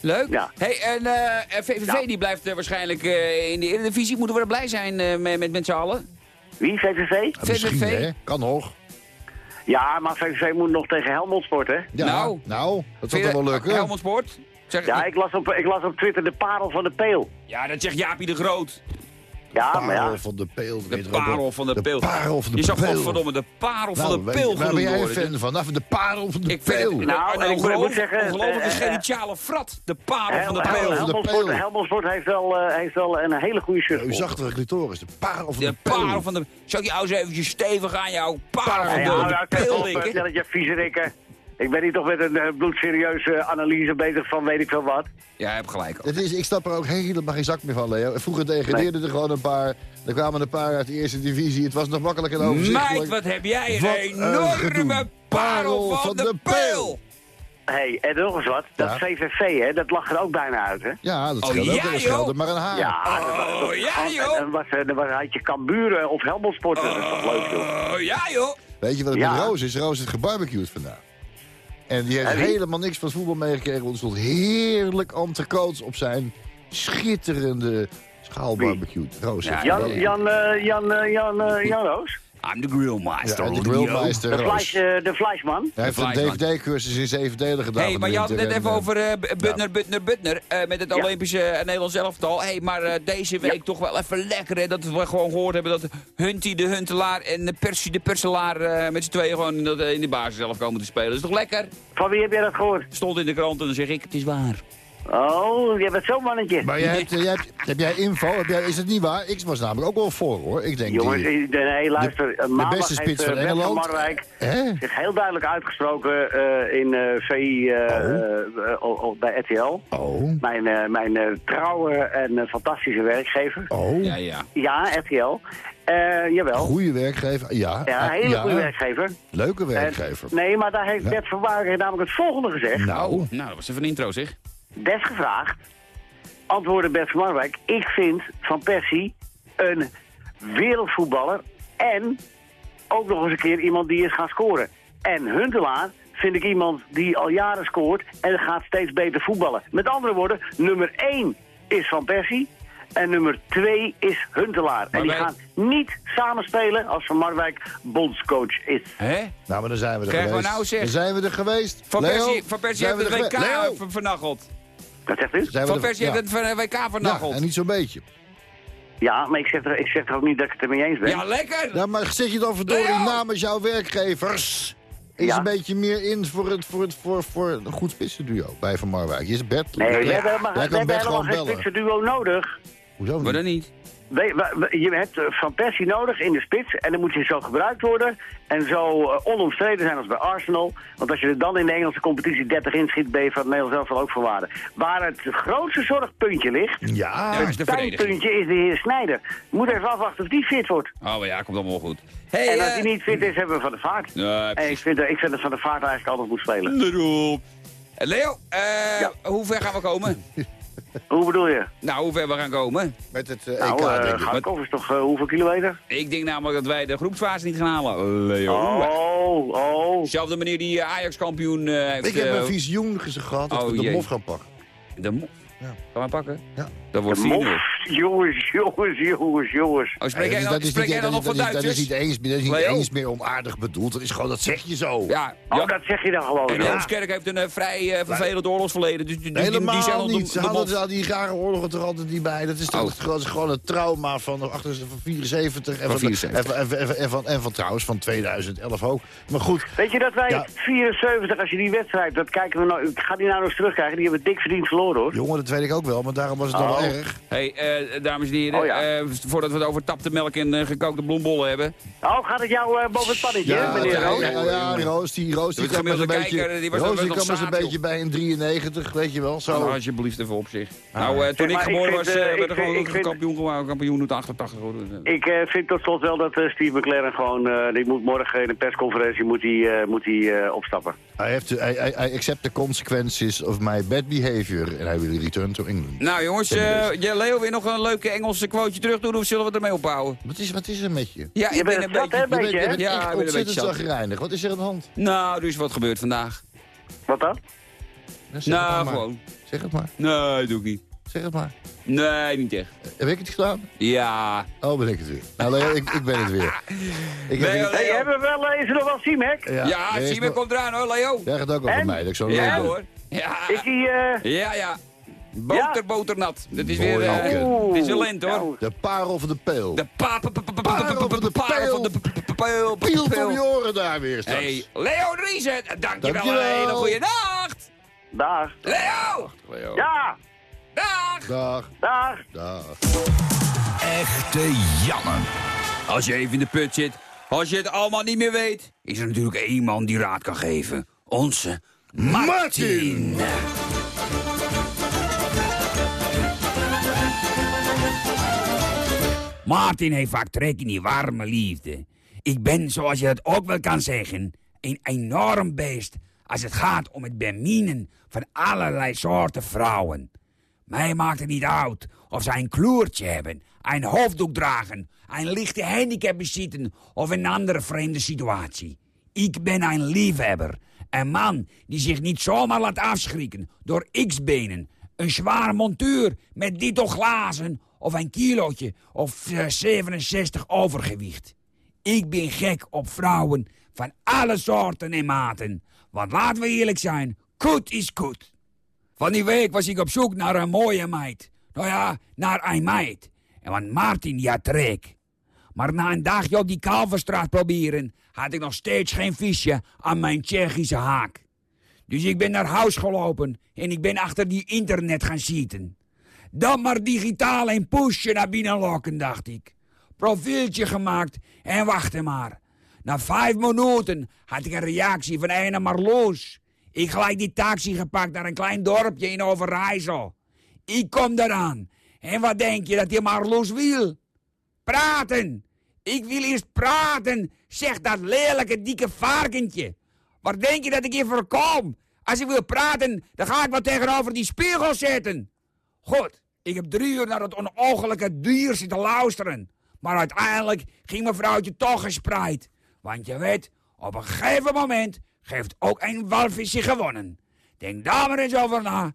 leuk. Ja. Hey, en eh, VVV Ja. die blijft eh, waarschijnlijk eh, in de Eredivisie. Moeten we er blij zijn eh, met, met, met z'n allen? Wie, VVV? VVV? hè? Kan nog. Ja, maar VVV moet nog tegen Helmond sporten. Ja, Nou. nou, dat zal toch wel lukken. Helmond Sport? Zeg, Ja, ik las, op, ik las op Twitter de parel van de peel. ja, dat zegt Jaapie de Groot. Ja, maar ja. Parel van de peel. De je parel van de, peel. parel van de Je zag peel. godverdomme de parel van Nou, de weet- peel Waar ben jij een fan van? Nou, van de parel van de Ik vind peel. het Nou, een en ik moet- ongelofelijk- moet zeggen, ongelofelijke eh, eh, frat. De parel van de Hel- van de peel. Sport, Helmond Sport heeft, wel, eh, heeft wel een hele goede shirt. U zag de clitoris, de parel van De de peel. parel van de... Zal ik jou eens eventjes stevig aan jouw parel Parel van Ja, de, ja, de ja, peel op, linken? stel dat je viezerikken. Ik ben hier toch met een eh, bloedserieuze analyse bezig van weet ik veel wat. Ja, je hebt gelijk ook. Het is, ik snap er ook helemaal geen zak meer van, Leo. Vroeger degradeerden er gewoon een paar. Er kwamen een paar uit de eerste divisie. Het was nog makkelijk en overzichtelijk. Meid, wat heb jij een Wat een enorme gedoe. parel van de peel. Hé, hey, en nog eens wat. Dat Ja. VVV, hè, dat lag er ook bijna uit, hè? Ja, dat Oh, scheelde ook. ja, Dat joh. scheelde maar een haar. Ja, dat was- Oh, ja, en- joh. En was, eh, dan was, had je Cambuur of Helmond Sport. Dat is toch leuk, joh. Oh, ja, joh. Weet je wat het Ja. met Roos is? Roos heeft gebarbecued vandaag. En die heeft En helemaal niks van het voetbal meegekregen. Want er stond heerlijk entrecotes op zijn schitterende schaalbarbecue. Roos Ja, Jan. Jan, eh, Jan, eh, Jan, eh, Jan Roos? I'm the grillmaster. Ja, de grillmeister De, fleisch, eh, de fleischman? Hij heeft een. DVD-cursus in zeven delen gedaan. Hey, maar de je had het net even en, over eh, Butner, Butner, Butner. eh, met het Ja. Olympische eh, Nederlands elftal. Hey, maar eh, deze week toch wel even lekker. Hè, dat we gewoon gehoord hebben dat Hunty de Huntelaar en de Persie de Perselaar eh, met z'n tweeën gewoon in, dat, eh, in de basis zelf komen te spelen. Dat is toch lekker? Van wie heb jij dat gehoord? Stond in de krant en dan zeg ik, het is waar. Oh, je bent zo'n mannetje. Maar jij hebt, jij hebt, heb jij info? Heb jij, is het niet waar? Ik was namelijk ook wel voor, hoor. Ik denk Jongens, die, nee, luister. eh, maandag beste heeft, spits eh, van Bert Engeland. Marwijk Hè? zich heel duidelijk uitgesproken eh, in eh VI eh, eh, oh, oh, bij RTL. Oh, Mijn, eh, mijn eh, trouwe en fantastische werkgever. oh. Ja, ja. Ja, RTL. Eh, jawel. Goeie werkgever. Ja, Ja, een hele goede werkgever. Leuke En- werkgever. nee, maar daar heeft Bert van Marwijk namelijk het volgende gezegd. Nou, Oh, nou, dat was even een intro, zeg. Desgevraagd antwoordde Bert van Marwijk... ik vind Van Persie een wereldvoetballer... en ook nog eens een keer iemand die is gaan scoren. En Huntelaar vind ik iemand die al jaren scoort... en gaat steeds beter voetballen. Met andere woorden, nummer 1 is Van Persie... En nummer 2 is Huntelaar. en die wij- gaan niet samenspelen als Van Marwijk bondscoach is. Hè? nou, maar dan zijn we er Krijgen we geweest. nou, zeg. Dan zijn we er geweest. Van Leo, Persie, van Persie heeft we het er WK vernacheld. Wat zegt u? zijn we Van er- Persie ja. heeft het WK Ja, en niet zo'n beetje. Ja, maar ik zeg, er, ik zeg er ook niet dat ik het ermee eens ben. Ja, lekker! Ja, maar zeg je dan verdorie Leo! namens jouw werkgevers... is Ja. een beetje meer in voor, het, voor, het, voor, voor een goed spitsenduo bij Van Marwijk. Je is Bert. Nee, we hebben, we hebben helemaal geen nodig. Hoezo Maar niet? dan niet. Je hebt eh, Van Persie nodig in de spits en dan moet je zo gebruikt worden en zo eh, onomstreden zijn als bij Arsenal. Want als je er dan in de Engelse competitie 30 inschiet, ben je van het Nederlands elftal ook waarde. Waar het grootste zorgpuntje ligt, Ja, Ja, is de pijnpuntje is de heer Snijder. Moet even afwachten of die fit wordt. Oh, maar ja, komt allemaal goed. Hey, En als eh, die niet fit is, hebben we Van de Vaart. Ja, En ik vind, ik vind dat Van de Vaart eigenlijk altijd moet spelen. Eh, Leo, eh, hoe ver gaan we komen? Hoe bedoel je? Nou, hoe ver we gaan komen? Met het eh, Nou, EK, eh denk ik. Garkov is toch eh, hoeveel kilometer? Ik denk namelijk dat wij de groepsfase niet gaan halen. Leo. Oh, oh. Dezelfde manier die Ajax-kampioen eh, heeft... Ik heb een visioen gehad dat oh, we de jee. mof gaan pakken. De mo- Ja. Gaan we pakken? Ja. Dat wordt 4-0. Mof, jongens, jongens, jongens, jongens. Oh, spreek Ja, jij dat dan, is spreek niet- jij dan nog dat van is- Dat is Duitsers? niet eens, dat is niet eens meer onaardig bedoeld. Dat is gewoon, dat zeg je zo. Ja, Oh, ja. dat zeg je dan gewoon. En ja. Heemskerk heeft een eh, vrij eh, vervelend oorlogsverleden. Dus, dus die- Helemaal niet. Ze de hadden die rare oorlogen er altijd niet bij. Dat is toch Oh. het gewoon- een trauma van, achter, van 74. En Van van, 74. En, van, en, van, en, van, en van trouwens van 2011 ook. Maar goed, Weet je dat wij Ja. 74, als je die wedstrijd, dat kijken we nou, ik ga die nou nog eens terugkijken, die hebben dik verdiend verloren hoor. jongen, dat weet ik ook wel. Maar daarom was het dan Oh. wel erg. Hey, eh, dames en heren, Oh, ja. eh, voordat we het over tapte melk en eh, gekookte bloembollen hebben. Oh, gaat het jou eh, boven het pannetje, hè, meneer ja, Roos? ja, ja, ja, Roos, die, Roos, die kwam eens een beetje, kijker, die was- Roos, was die nog kwam eens een beetje bij een 93, weet je wel. Zo. Nou, alsjeblieft even op zich. Ah, nou, eh, toen Zeg ik geboren was, ik werd er gewoon kampioen, gewoon kampioen uit 88 geworden. Ik eh, vind tot slot wel dat eh, Steve McLaren gewoon, eh, die moet morgen in een persconferentie moet hij, eh, moet hij, eh, Hij heeft, hij, hij, hij accept the consequences of my bad behavior. En hij wil return to England. Nou jongens, ja, Leo, weer nog een leuke Engelse quoteje terug doen of zullen we ermee ophouden? Wat is, wat is er met je? Ja, Je ik bent ben een hè, beetje... Je bent, beetje, je hè? bent Ja, ik ben een ontzettend beetje zagrijnig. Wat is er aan de hand? Nou, er is wat gebeurd vandaag. Wat dan? Nou, Nou, gewoon. Zeg het maar. Nee, doe ik niet. Zeg het maar. Nee, niet echt. Heb ik het gedaan? Ja. Oh, ben ik het weer. Nou, Leo, ik, ik ben het weer. Ik Nee, heb. Hey, hebben we wel, eh, is er nog wel Siemek? ja, Ja, er Simon nog- komt eraan hoor, Leo. Zeg het ook van mij, dat ik zo leuk Ja ben. hoor. Ja. Is die, eh, Ja, ja. Boter, Ja? boternat. Dat is weer... eh. Het is een lent hoor. nou, De parel van de peel. De pa pa pa pa pa pa Parel pa pa van de van peel. Piel peel. om je oren daar weer straks. Hey, Leo Driesen, dankjewel. Dankjewel. Een hele goede nacht. Dag. Leo. Ja, Dag. Dag, dag. dag. Echte Janne. Als je even in de put zit, als je het allemaal niet meer weet... is er natuurlijk één man die raad kan geven. Onze Martin. Martin heeft vaak trek in die warme liefde. Ik ben, zoals je het ook wel kan zeggen, een enorm beest... als het gaat om het beminen van allerlei soorten vrouwen. Mij maakt het niet uit of zij een kloertje hebben, een hoofddoek dragen, een lichte handicap bezitten of een andere vreemde situatie. Ik ben een liefhebber, een man die zich niet zomaar laat afschrikken door x-benen, een zware montuur met dito glazen of een kilootje of eh, 67 overgewicht. Ik ben gek op vrouwen van alle soorten en maten. Want laten we eerlijk zijn, goed is goed. Van die week was ik op zoek naar een mooie meid. Nou ja, naar een meid. En want Martin, die had trek. Maar na een dagje op die Kalverstraat proberen... had ik nog steeds geen visje aan mijn Tsjechische haak. Dus ik ben naar huis gelopen en ik ben achter die internet gaan zitten. Dan maar digitaal een pushje naar binnen lokken, dacht ik. Profieltje gemaakt en wachten maar. Na vijf minuten had ik een reactie van een Marloes. Ik gelijk die taxi gepakt naar een klein dorpje in Overijssel. Ik kom eraan. En wat denk je dat die Marloes wil? Praten. Ik wil eerst praten, zegt dat lelijke dikke varkentje. Waar denk je dat ik hier voor kom? Als ik wil praten, dan ga ik wat tegenover die spiegel zetten. Goed, ik heb drie uur naar het onogelijke dier zitten luisteren. Maar uiteindelijk ging mevrouwtje toch gespreid. Want je weet, op een gegeven moment geeft ook een walvisje gewonnen. Denk daar maar eens over na.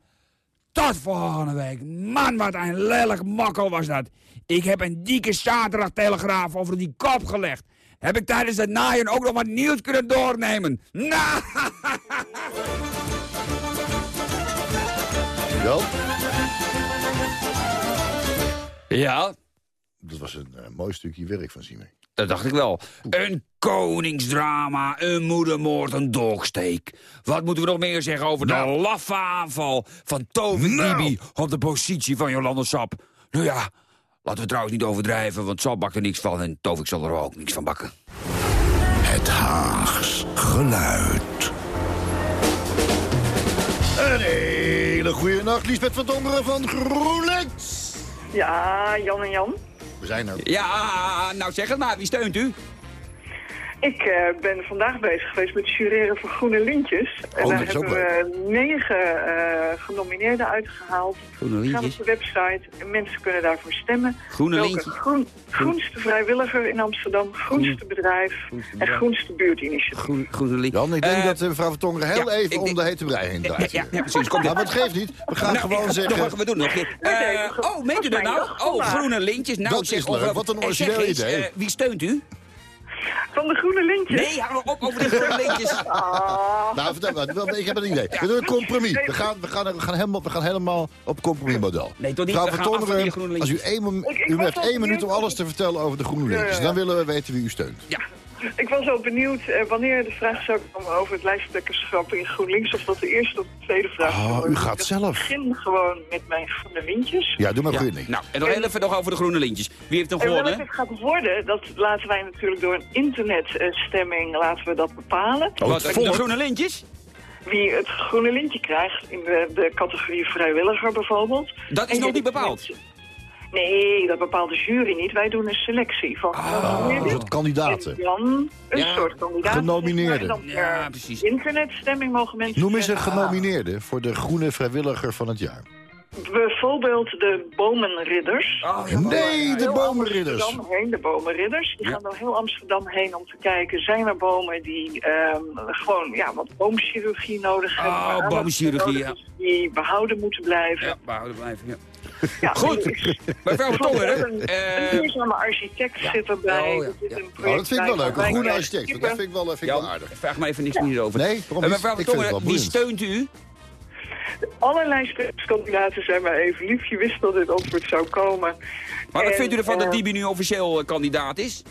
Tot volgende week. Man, wat een lelijk mokkel was dat. Ik heb een dikke zaterdagtelegraaf over die kop gelegd. Heb ik tijdens het naaien ook nog wat nieuws kunnen doornemen. Nou, Wel, Ja, dat was een eh, mooi stukje werk van Simon. Dat dacht ik wel. Een koningsdrama, een moedermoord, een dolksteek. Wat moeten we nog meer zeggen over de Nou. laffe aanval van Tovik Nou. Dibi op de positie van Jolanda Sap? Nou ja, laten we trouwens niet overdrijven, want Sap bakt er niks van en Tovik zal er ook niks van bakken. Het Haags geluid. Een hele goede nacht, Liesbeth van Dongeren van GroenLinks. Ja, Jan en Jan. We zijn er. Ja, nou zeg het maar, wie steunt u? Ik eh, ben vandaag bezig geweest met jureren voor Groene Lintjes. en Oh, daar dat is ook hebben we negen eh, genomineerden uitgehaald. Groene We gaan op lintjes. de website en mensen kunnen daarvoor stemmen. Groene Welke lintjes. groen, groenste vrijwilliger in Amsterdam, groenste bedrijf Groenste en groenste buurtinitiatief. Groene, groene lintjes. Jan, ik denk Eh, dat mevrouw van Tongeren heel ja, even om denk- de hete brei heen draait. ja, precies. Komt Maar het geeft niet. We gaan Nou, gewoon zeggen... Nog, we doen nog Eh, oh, meent u dat nou? Oh, groene lintjes. Nou, Dat zeg, is leuk. Wat een origineel idee. wie steunt u? Van de Groene Lintjes? Nee, hou op over de groene lintjes. Ah, Nou, vertel maar. Ik heb een idee. We doen een compromis. We gaan, we gaan, we gaan, helemaal, we gaan helemaal op compromismodel. Nee, toch niet. Mevrouw We van als u, één, mom- Ik- ik u heeft één minuut om alles te vertellen over de groene Ja, lintjes. ja. Dan willen we weten wie u steunt. Ja, ik was ook benieuwd eh, wanneer de vraag zou komen over het lijsttrekkerschap in GroenLinks. Of dat de eerste of de tweede vraag zou Oh, worden. u gaat Ik zelf. begin gewoon met mijn Groene Lintjes. Ja, doe maar ja. Nou, en nog heel even nog over de groene lintjes. Wie heeft hem En welke gewonnen? het gaat worden, dat laten wij natuurlijk door een internetstemming laten we dat bepalen. Oh, Wat, het de groene lintjes? Wie het groene lintje krijgt in de, de categorie vrijwilliger bijvoorbeeld. Dat is En nog niet bepaald. Nee, dat bepaalt de jury niet. Wij doen een selectie van Ah, een genomineerden. soort kandidaten. En dan een Ja, soort kandidaat. genomineerden. Dan Ja, per precies. internetstemming mogen mensen Noem eens een genomineerde voor de groene vrijwilliger van het jaar. Bijvoorbeeld de bomenridders. Oh, ja, Nee, de bomenridders. Amsterdam heen, de bomenridders. Die Ja. gaan door heel Amsterdam heen om te kijken... zijn er bomen die ehm, gewoon ja, wat boomchirurgie nodig hebben... Oh, boomchirurgie, ja. Die behouden moeten blijven. Ja, behouden blijven, ja. Ja, Goed. is Mevrouw van Tongeren, Een, eh, een duurzame architect zit erbij. Oh, ja, een Oh, dat vind ik wel leuk. Een groene architect. Dat vind ik wel, vind ik wel Jan, aardig. vraag me even niks meer over. Nee, waarom Eh, niet? mevrouw vind het Tongeren, wie steunt u? Allerlei kandidaten zijn maar even lief. Je wist dat dit antwoord zou komen. Maar wat vindt u ervan dat eh, Dibi nu officieel eh, kandidaat is?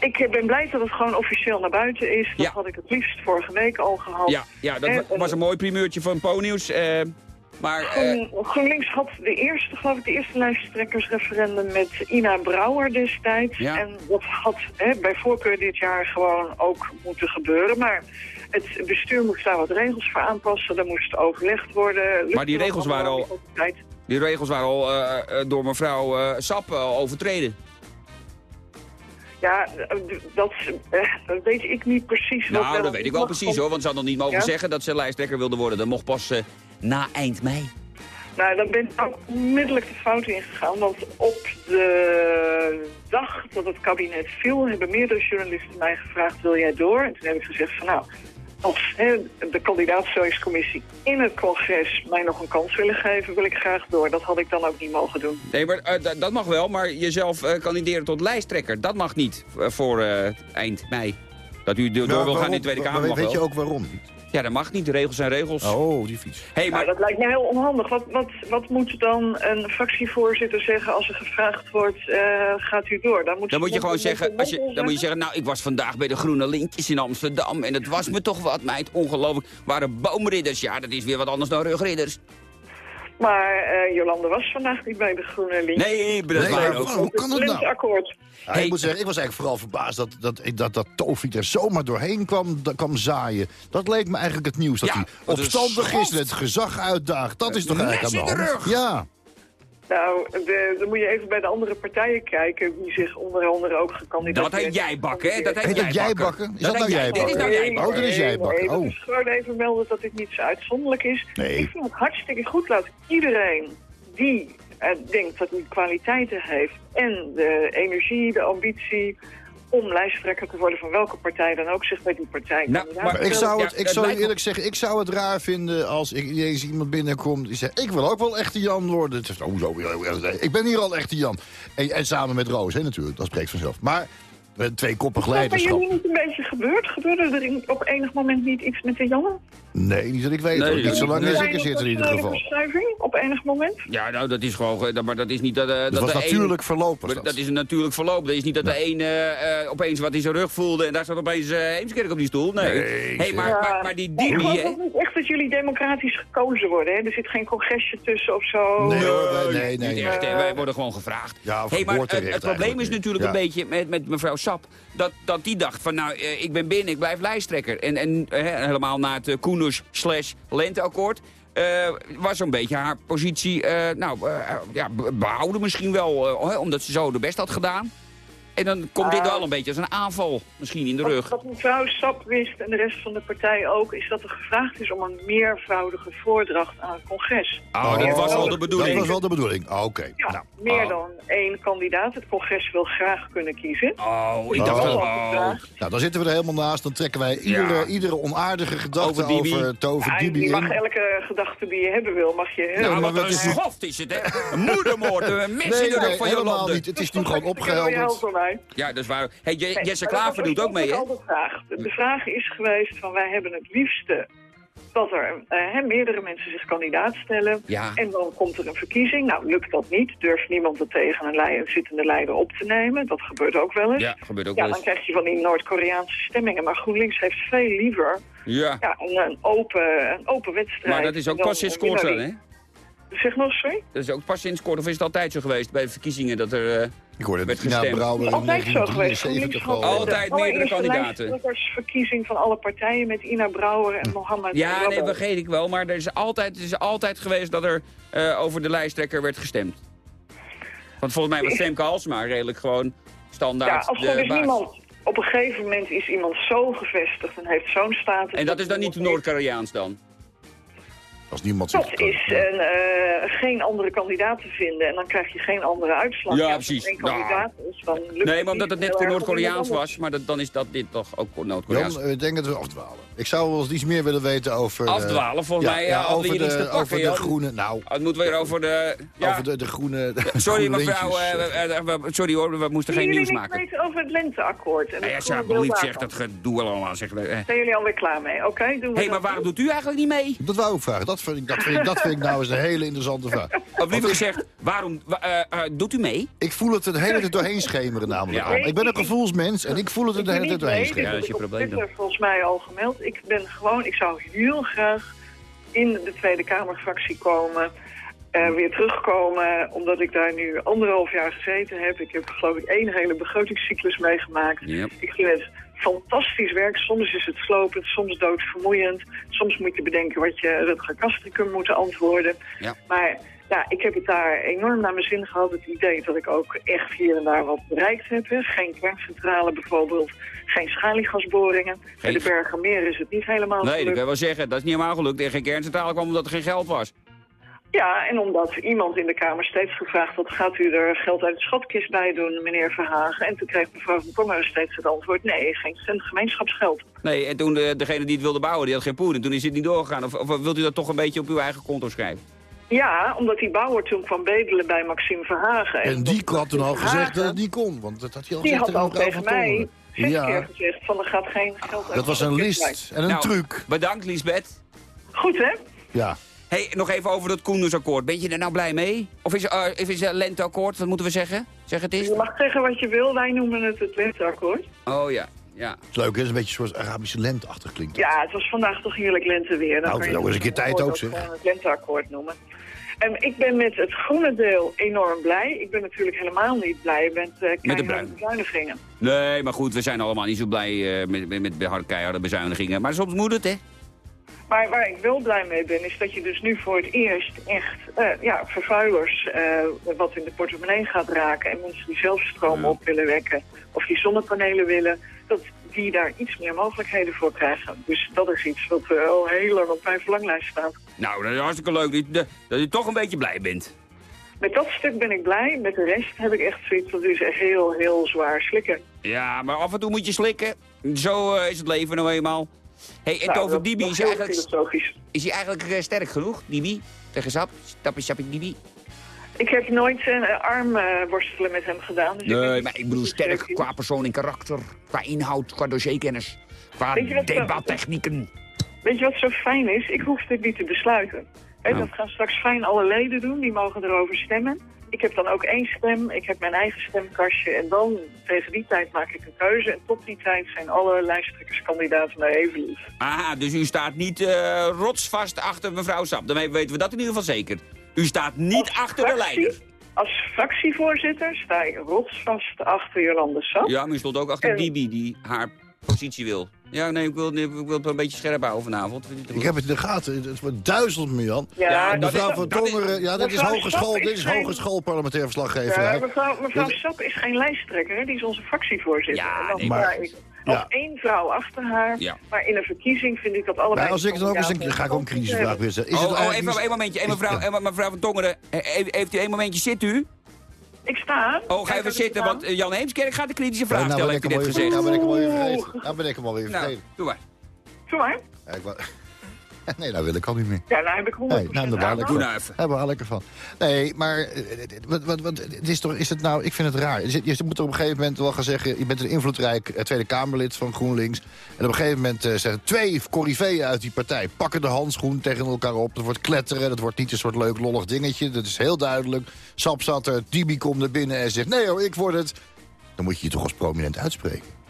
Ik ben blij dat het gewoon officieel naar buiten is. Dat Ja. had ik het liefst vorige week al gehad. Ja, ja dat En, was een mooi primeurtje van Po-nieuws. eh, maar eh, Groen- GroenLinks had de eerste, geloof ik, de eerste lijsttrekkersreferendum met Ina Brouwer destijds. Ja. En dat had hè, bij voorkeur dit jaar gewoon ook moeten gebeuren. Maar het bestuur moest daar wat regels voor aanpassen. Er moest overlegd worden. Maar die regels waren al- die regels waren al eh, eh, door mevrouw eh, Sap eh, overtreden. Ja, dat, eh, dat weet ik niet precies. Nou, dat weet ik wel precies hoor. Want ze had nog niet mogen Ja? zeggen dat ze lijsttrekker wilde worden. Dat mocht pas eh, na eind mei. Nou, dan ben ik ook onmiddellijk de fout ingegaan. Want op de dag dat het kabinet viel, hebben meerdere journalisten mij gevraagd: wil jij door? En toen heb ik gezegd van nou, als de kandidaatselectiecommissie in het congres mij nog een kans willen geven, wil ik graag door. Dat had ik dan ook niet mogen doen. Nee, maar eh, dat- mag wel. Maar jezelf eh, kandideren tot lijsttrekker, dat mag niet eh, voor eh, eind mei. Dat u door Nou, wil gaan in de Tweede Kamer maar weet je ook waarom? Ja, dat mag niet. De regels zijn regels. Oh, die fiets. Hey, Maar maar dat lijkt me heel onhandig. Wat, wat, wat moet dan een fractievoorzitter zeggen als er gevraagd wordt, eh, gaat u door? Dan moet, Dan moet je gewoon zeggen, als je, dan moet je zeggen, nou, ik was vandaag bij de Groene Lintjes in Amsterdam en het was me toch wat, meid, ongelooflijk. Waren boomridders, ja, dat is weer wat anders dan rugridders. Maar eh, Jolande was vandaag niet bij de Groene Link. Nee, dat Nee, maar ook. waarom kan dat nou? Ja, Hey. Ik moet zeggen, ik was eigenlijk vooral verbaasd dat dat, dat, dat, dat er zomaar doorheen kwam, da- kwam zaaien. Dat leek me eigenlijk het nieuws. Dat Ja, hij opstandig is en het gezag uitdaagt. Dat is toch eigenlijk aan de hand? Ja. Nou, de, dan moet je even bij de andere partijen kijken... die zich onder andere ook gekandidaat Dat heet jij bakken, hè? Dat heet dat jij bakken. bakken? Is Dat dat nou heet jij Dit is nou bakken? jij bakken. Oh, dat is jij bakken. Nee, Oh. gewoon even melden dat dit niet zo uitzonderlijk is. Nee. Ik vind het hartstikke goed. Laat iedereen die eh, denkt dat hij kwaliteiten heeft... en de energie, de ambitie om lijsttrekker te worden van welke partij dan ook... zich bij die partij Nou, kandidaat maar ik zou, het, Ja, ik zou je eerlijk zeggen, ik zou het raar vinden als ik ineens iemand binnenkomt die zegt, ik wil ook wel echte Jan worden. Het is, oh, zo, ik ben hier al echte Jan. En, en samen met Roos, hè, natuurlijk, dat spreekt vanzelf. Maar twee koppig Is dat bij leiderschap. jullie niet een beetje gebeurd? Gebeurde er in- op enig moment niet iets met de Janne? Nee, niet dat ik weet. Nee, niet zo lang nee. als ik er zit in ieder er geval. op enig moment? Ja, nou, dat is gewoon, dat- maar dat is niet dat... eh, Dat dat was natuurlijk een- verlopen. was dat. dat. is een natuurlijk verloop. Dat is niet dat de een eh, eh, opeens wat in zijn rug voelde en daar staat opeens Heemskerk op die stoel. Nee. Nee, hey, maar, maar, maar die hè? ook niet echt dat jullie democratisch gekozen worden. Hè? Er zit geen congresje tussen of zo. Nee hoor, wij- nee, nee. Niet echt, wij worden gewoon gevraagd. Ja, hey, maar het, probleem is natuurlijk Ja. een beetje met, met mevrouw Dat, dat die dacht van, nou, eh, ik ben binnen, ik blijf lijsttrekker. En, en eh, helemaal na het uh, Koeners slash lenteakkoord... eh, was zo'n beetje haar positie, eh, nou, eh, ja, be- behouden misschien wel... eh, omdat ze zo de best had gedaan. En dan komt dit Ah. wel een beetje als een aanval, misschien in de rug. wat mevrouw Sap wist en de rest van de partij ook... is dat er gevraagd is om een meervoudige voordracht aan het congres. Oh, dat was al de Dat bedoeling. was wel de bedoeling. Ah, Oké. Ja, Nou, meer oh. dan één kandidaat. Het congres wil graag kunnen kiezen. Oh, ik Dat dacht dat... Oh. nou, dan zitten we er helemaal naast. Dan trekken wij iedere, Ja. iedere onaardige gedachte Over over, Dibi. Tover Ja, Dibi je mag in. elke gedachte die je hebben wil, mag je... Nou, maar wat een schoft is het, hè? Moedermoord, een mes in Nee, nee, van helemaal Jolande. niet. Het is nu gewoon opgehelderd. Ja, dat is waar. Hey, Je- Nee, Jesse Klaver doet ook mee, hè? de vraag. De vraag is geweest van wij hebben het liefste dat er eh, meerdere mensen zich kandidaat stellen. Ja. En dan komt er een verkiezing. Nou, lukt dat niet. Durft niemand het tegen een, lei- een zittende leider op te nemen. Dat gebeurt ook wel eens. Ja, gebeurt ook Ja, wel dan eens. krijg je van die Noord-Koreaanse stemmingen. Maar GroenLinks heeft veel liever Ja, ja, een, een, open, een open wedstrijd. maar dat is ook dan pas sinds een kort winnaar hè? Zeg nog, sorry? Dat is ook pas sinds kort, of is het altijd zo geweest bij de verkiezingen dat er... eh, Ik hoorde dat Tina. Brouwer in Altijd zo geweest. 1973 GroenLinks al... had Altijd de meerdere kandidaten. lijsttrekkersverkiezing van alle partijen met Ina Brouwer en Mohammed Ja, nee, Rabbo. begreep ik wel, maar er is altijd, er is altijd geweest dat er eh, over de lijsttrekker werd gestemd. Want volgens mij was Femke Halsema redelijk gewoon Ja, standaard als de er dus baas. niemand... Op een gegeven moment is iemand zo gevestigd en heeft zo'n status... En dat is dan niet Noord-Koreaans dan? Als niemand zich... Dat is een, eh, geen andere kandidaat te vinden en dan krijg je geen andere uitslag. Ja, precies. Nou. kandidaat is, dan lukt Nee, maar omdat het net Noord-Koreaans was, maar dat, dan is dat dit toch ook Noord-Koreaans. Jan, ik denk dat we afdwalen. Ik zou wel eens iets meer willen weten over... eh, Afdwalen, volgens mij, ja, we over, de, pakken, over de groene... Nou, Oh, Het moet weer over de... Ja, over de, de groene... sorry groene mevrouw, eh, eh, eh, sorry hoor, we moesten geen nieuws maken. niks weten over het lenteakkoord? En Nou ja, het ja, groene deel lief zeg, daarvan? dat gedoe allemaal. Eh. Zijn jullie alweer klaar mee? Oké, doen we Hé, maar waarom doet u eigenlijk niet mee? Dat wou ik vragen. Dat vind ik, dat vind ik, dat vind ik nou eens een hele interessante vraag. Of liever gezegd, waarom wa- eh, eh, doet u mee? Ik voel het er de hele tijd doorheen schemeren namelijk. Ja. Ik ben een gevoelsmens en ik voel het er de hele tijd doorheen mee, schemeren. Ja, dat is je heb ik volgens mij al gemeld. Ik ben gewoon, ik zou heel graag in de Tweede Kamerfractie komen. eh, weer terugkomen, omdat ik daar nu anderhalf jaar gezeten heb. Ik heb geloof ik één hele begrotingscyclus meegemaakt. Yep. Ik vind het fantastisch werk. Soms is het slopend, soms doodvermoeiend. Soms moet je bedenken wat je Rutger Kastrikum moet antwoorden. Ja. Maar ja, ik heb het daar enorm naar mijn zin gehad. Het idee dat ik ook echt hier en daar wat bereikt heb. hè. Geen kerncentrale bijvoorbeeld, geen schaliegasboringen. Bij de Bergermeer is het niet helemaal Nee, dat gelukt. kan je wel zeggen. Dat is niet helemaal gelukt. Er geen kerncentrale kwam omdat er geen geld was. Ja, en omdat iemand in de Kamer steeds gevraagd had... gaat u er geld uit de schatkist bij doen, meneer Verhagen? En toen kreeg mevrouw van Tongeren steeds het antwoord... nee, geen cent gemeenschapsgeld. Nee, en toen de, degene die het wilde bouwen, die had geen poen. En toen is het niet doorgegaan. Of, of wilt u dat toch een beetje op uw eigen konto schrijven? Ja, omdat die bouwer toen kwam bedelen bij Maxime Verhagen. En die had toen al Verhagen, gezegd dat het niet kon. Want dat had hij al Die gezegd had al mevrouw tegen mij zes Ja, keer gezegd van er gaat geen geld uit dat was een list en een Nou, truc. Bedankt, Liesbeth. bij. Goed, hè? Ja. Hey, nog even over dat Koendersakkoord. Ben je er nou blij mee? Of is, uh, of is het lenteakkoord? Wat moeten we zeggen? Zeg het eens. Je mag zeggen wat je wil, wij noemen het het lenteakkoord. Oh ja, ja. Het is leuk, hè? Het is een beetje een soort Arabische lenteachtig klinkt. Ja, het was vandaag toch heerlijk lenteweer. Dan Nou, kan je nou, eens een keer tijd ook, zeg. het lenteakkoord noemen. En ik ben met het groene deel enorm blij. Ik ben natuurlijk helemaal niet blij met uh, keiharde bruine. bezuinigingen. Nee, maar goed, we zijn allemaal niet zo blij eh, met, met, met harde keiharde bezuinigingen. Maar soms moet het, hè? Maar waar ik wel blij mee ben, is dat je dus nu voor het eerst echt eh, ja, vervuilers eh, wat in de portemonnee gaat raken. En mensen die zelf stroom op willen wekken of die zonnepanelen willen, dat die daar iets meer mogelijkheden voor krijgen. Dus dat is iets wat eh, al heel lang op mijn verlanglijst staat. Nou, dat is hartstikke leuk dat, dat, dat je toch een beetje blij bent. Met dat stuk ben ik blij. Met de rest heb ik echt zoiets dat is heel, heel zwaar slikken. Ja, maar af en toe moet je slikken. Zo is het leven nou eenmaal. Hey, en Nou, Tover dat- Dibi dat is eigenlijk, is hij eigenlijk eh, sterk genoeg, Dibi? Tegen Sap? Stappie, Dibi? Ik heb nooit zijn eh, arm eh, worstelen met hem gedaan. Dus Nee, maar ik bedoel sterk qua persoon in karakter, qua inhoud, qua dossierkennis, qua debattechnieken. Weet je wat zo fijn is? Ik hoef dit niet te besluiten. Nou. Dat gaan straks fijn alle leden doen, die mogen erover stemmen. Ik heb dan ook één stem, ik heb mijn eigen stemkastje en dan tegen die tijd maak ik een keuze. En tot die tijd zijn alle lijsttrekkerskandidaten mij even lief. Aha, dus u staat niet eh, rotsvast achter mevrouw Sap. Dan weten we dat in ieder geval zeker. U staat niet Als achter de leider. Als fractievoorzitter sta ik rotsvast achter Jolande Sap. Ja, maar u stond ook achter En- Dibi, die haar positie wil. Ja, nee, ik wil, ik wil het een beetje scherp houden vanavond. Vind je het Ik heb het in de gaten. Het wordt duizelig me, Jan. Ja, dat Mevrouw is- van dat is- Tongeren, ja, dat is hogeschool, dit is hogeschool parlementair verslaggever. Ja, hè? mevrouw, mevrouw Dat- Sap is geen lijsttrekker, hè? die is onze fractievoorzitter. Ja, En dan nee, maar- als Ja. één vrouw achter haar. Ja. Maar in een verkiezing vind ik dat allebei... Maar als ik het dan ook eens een ga ik ook een kritische vraag weer stellen. Oh, oh, even één momentje. Mevrouw, mevrouw van Tongeren, heeft, heeft u één momentje zit u? Ik sta. Oh, ga even zitten, want eh, Jan Heemskerk gaat de kritische Ja, vraag nou stellen, ben heeft ik u hem net gezegd. Nou ben ik hem alweer vergeten. Nou ben ik hem alweer Nou, vergeten. doe maar. Doe maar. Nee, nou wil ik al niet meer. Ja, nou heb ik 100% Nee, nou, daar baal ik aandacht. Doe van. nou even. Daar. Nee, maar eh, wat, wat, wat, het is toch, is het nou, ik vind het raar. Je je moet op een gegeven moment wel gaan zeggen... je bent een invloedrijk eh, Tweede Kamerlid van GroenLinks. En op een gegeven moment eh, zeggen twee coryfeeën uit die partij... pakken de handschoen tegen elkaar op. Dat wordt kletteren, dat wordt niet een soort leuk lollig dingetje. Dat is heel duidelijk. Sap zat er, Tibi komt naar binnen en zegt... nee hoor, ik word het. Dan moet je je toch als prominent uitspreken.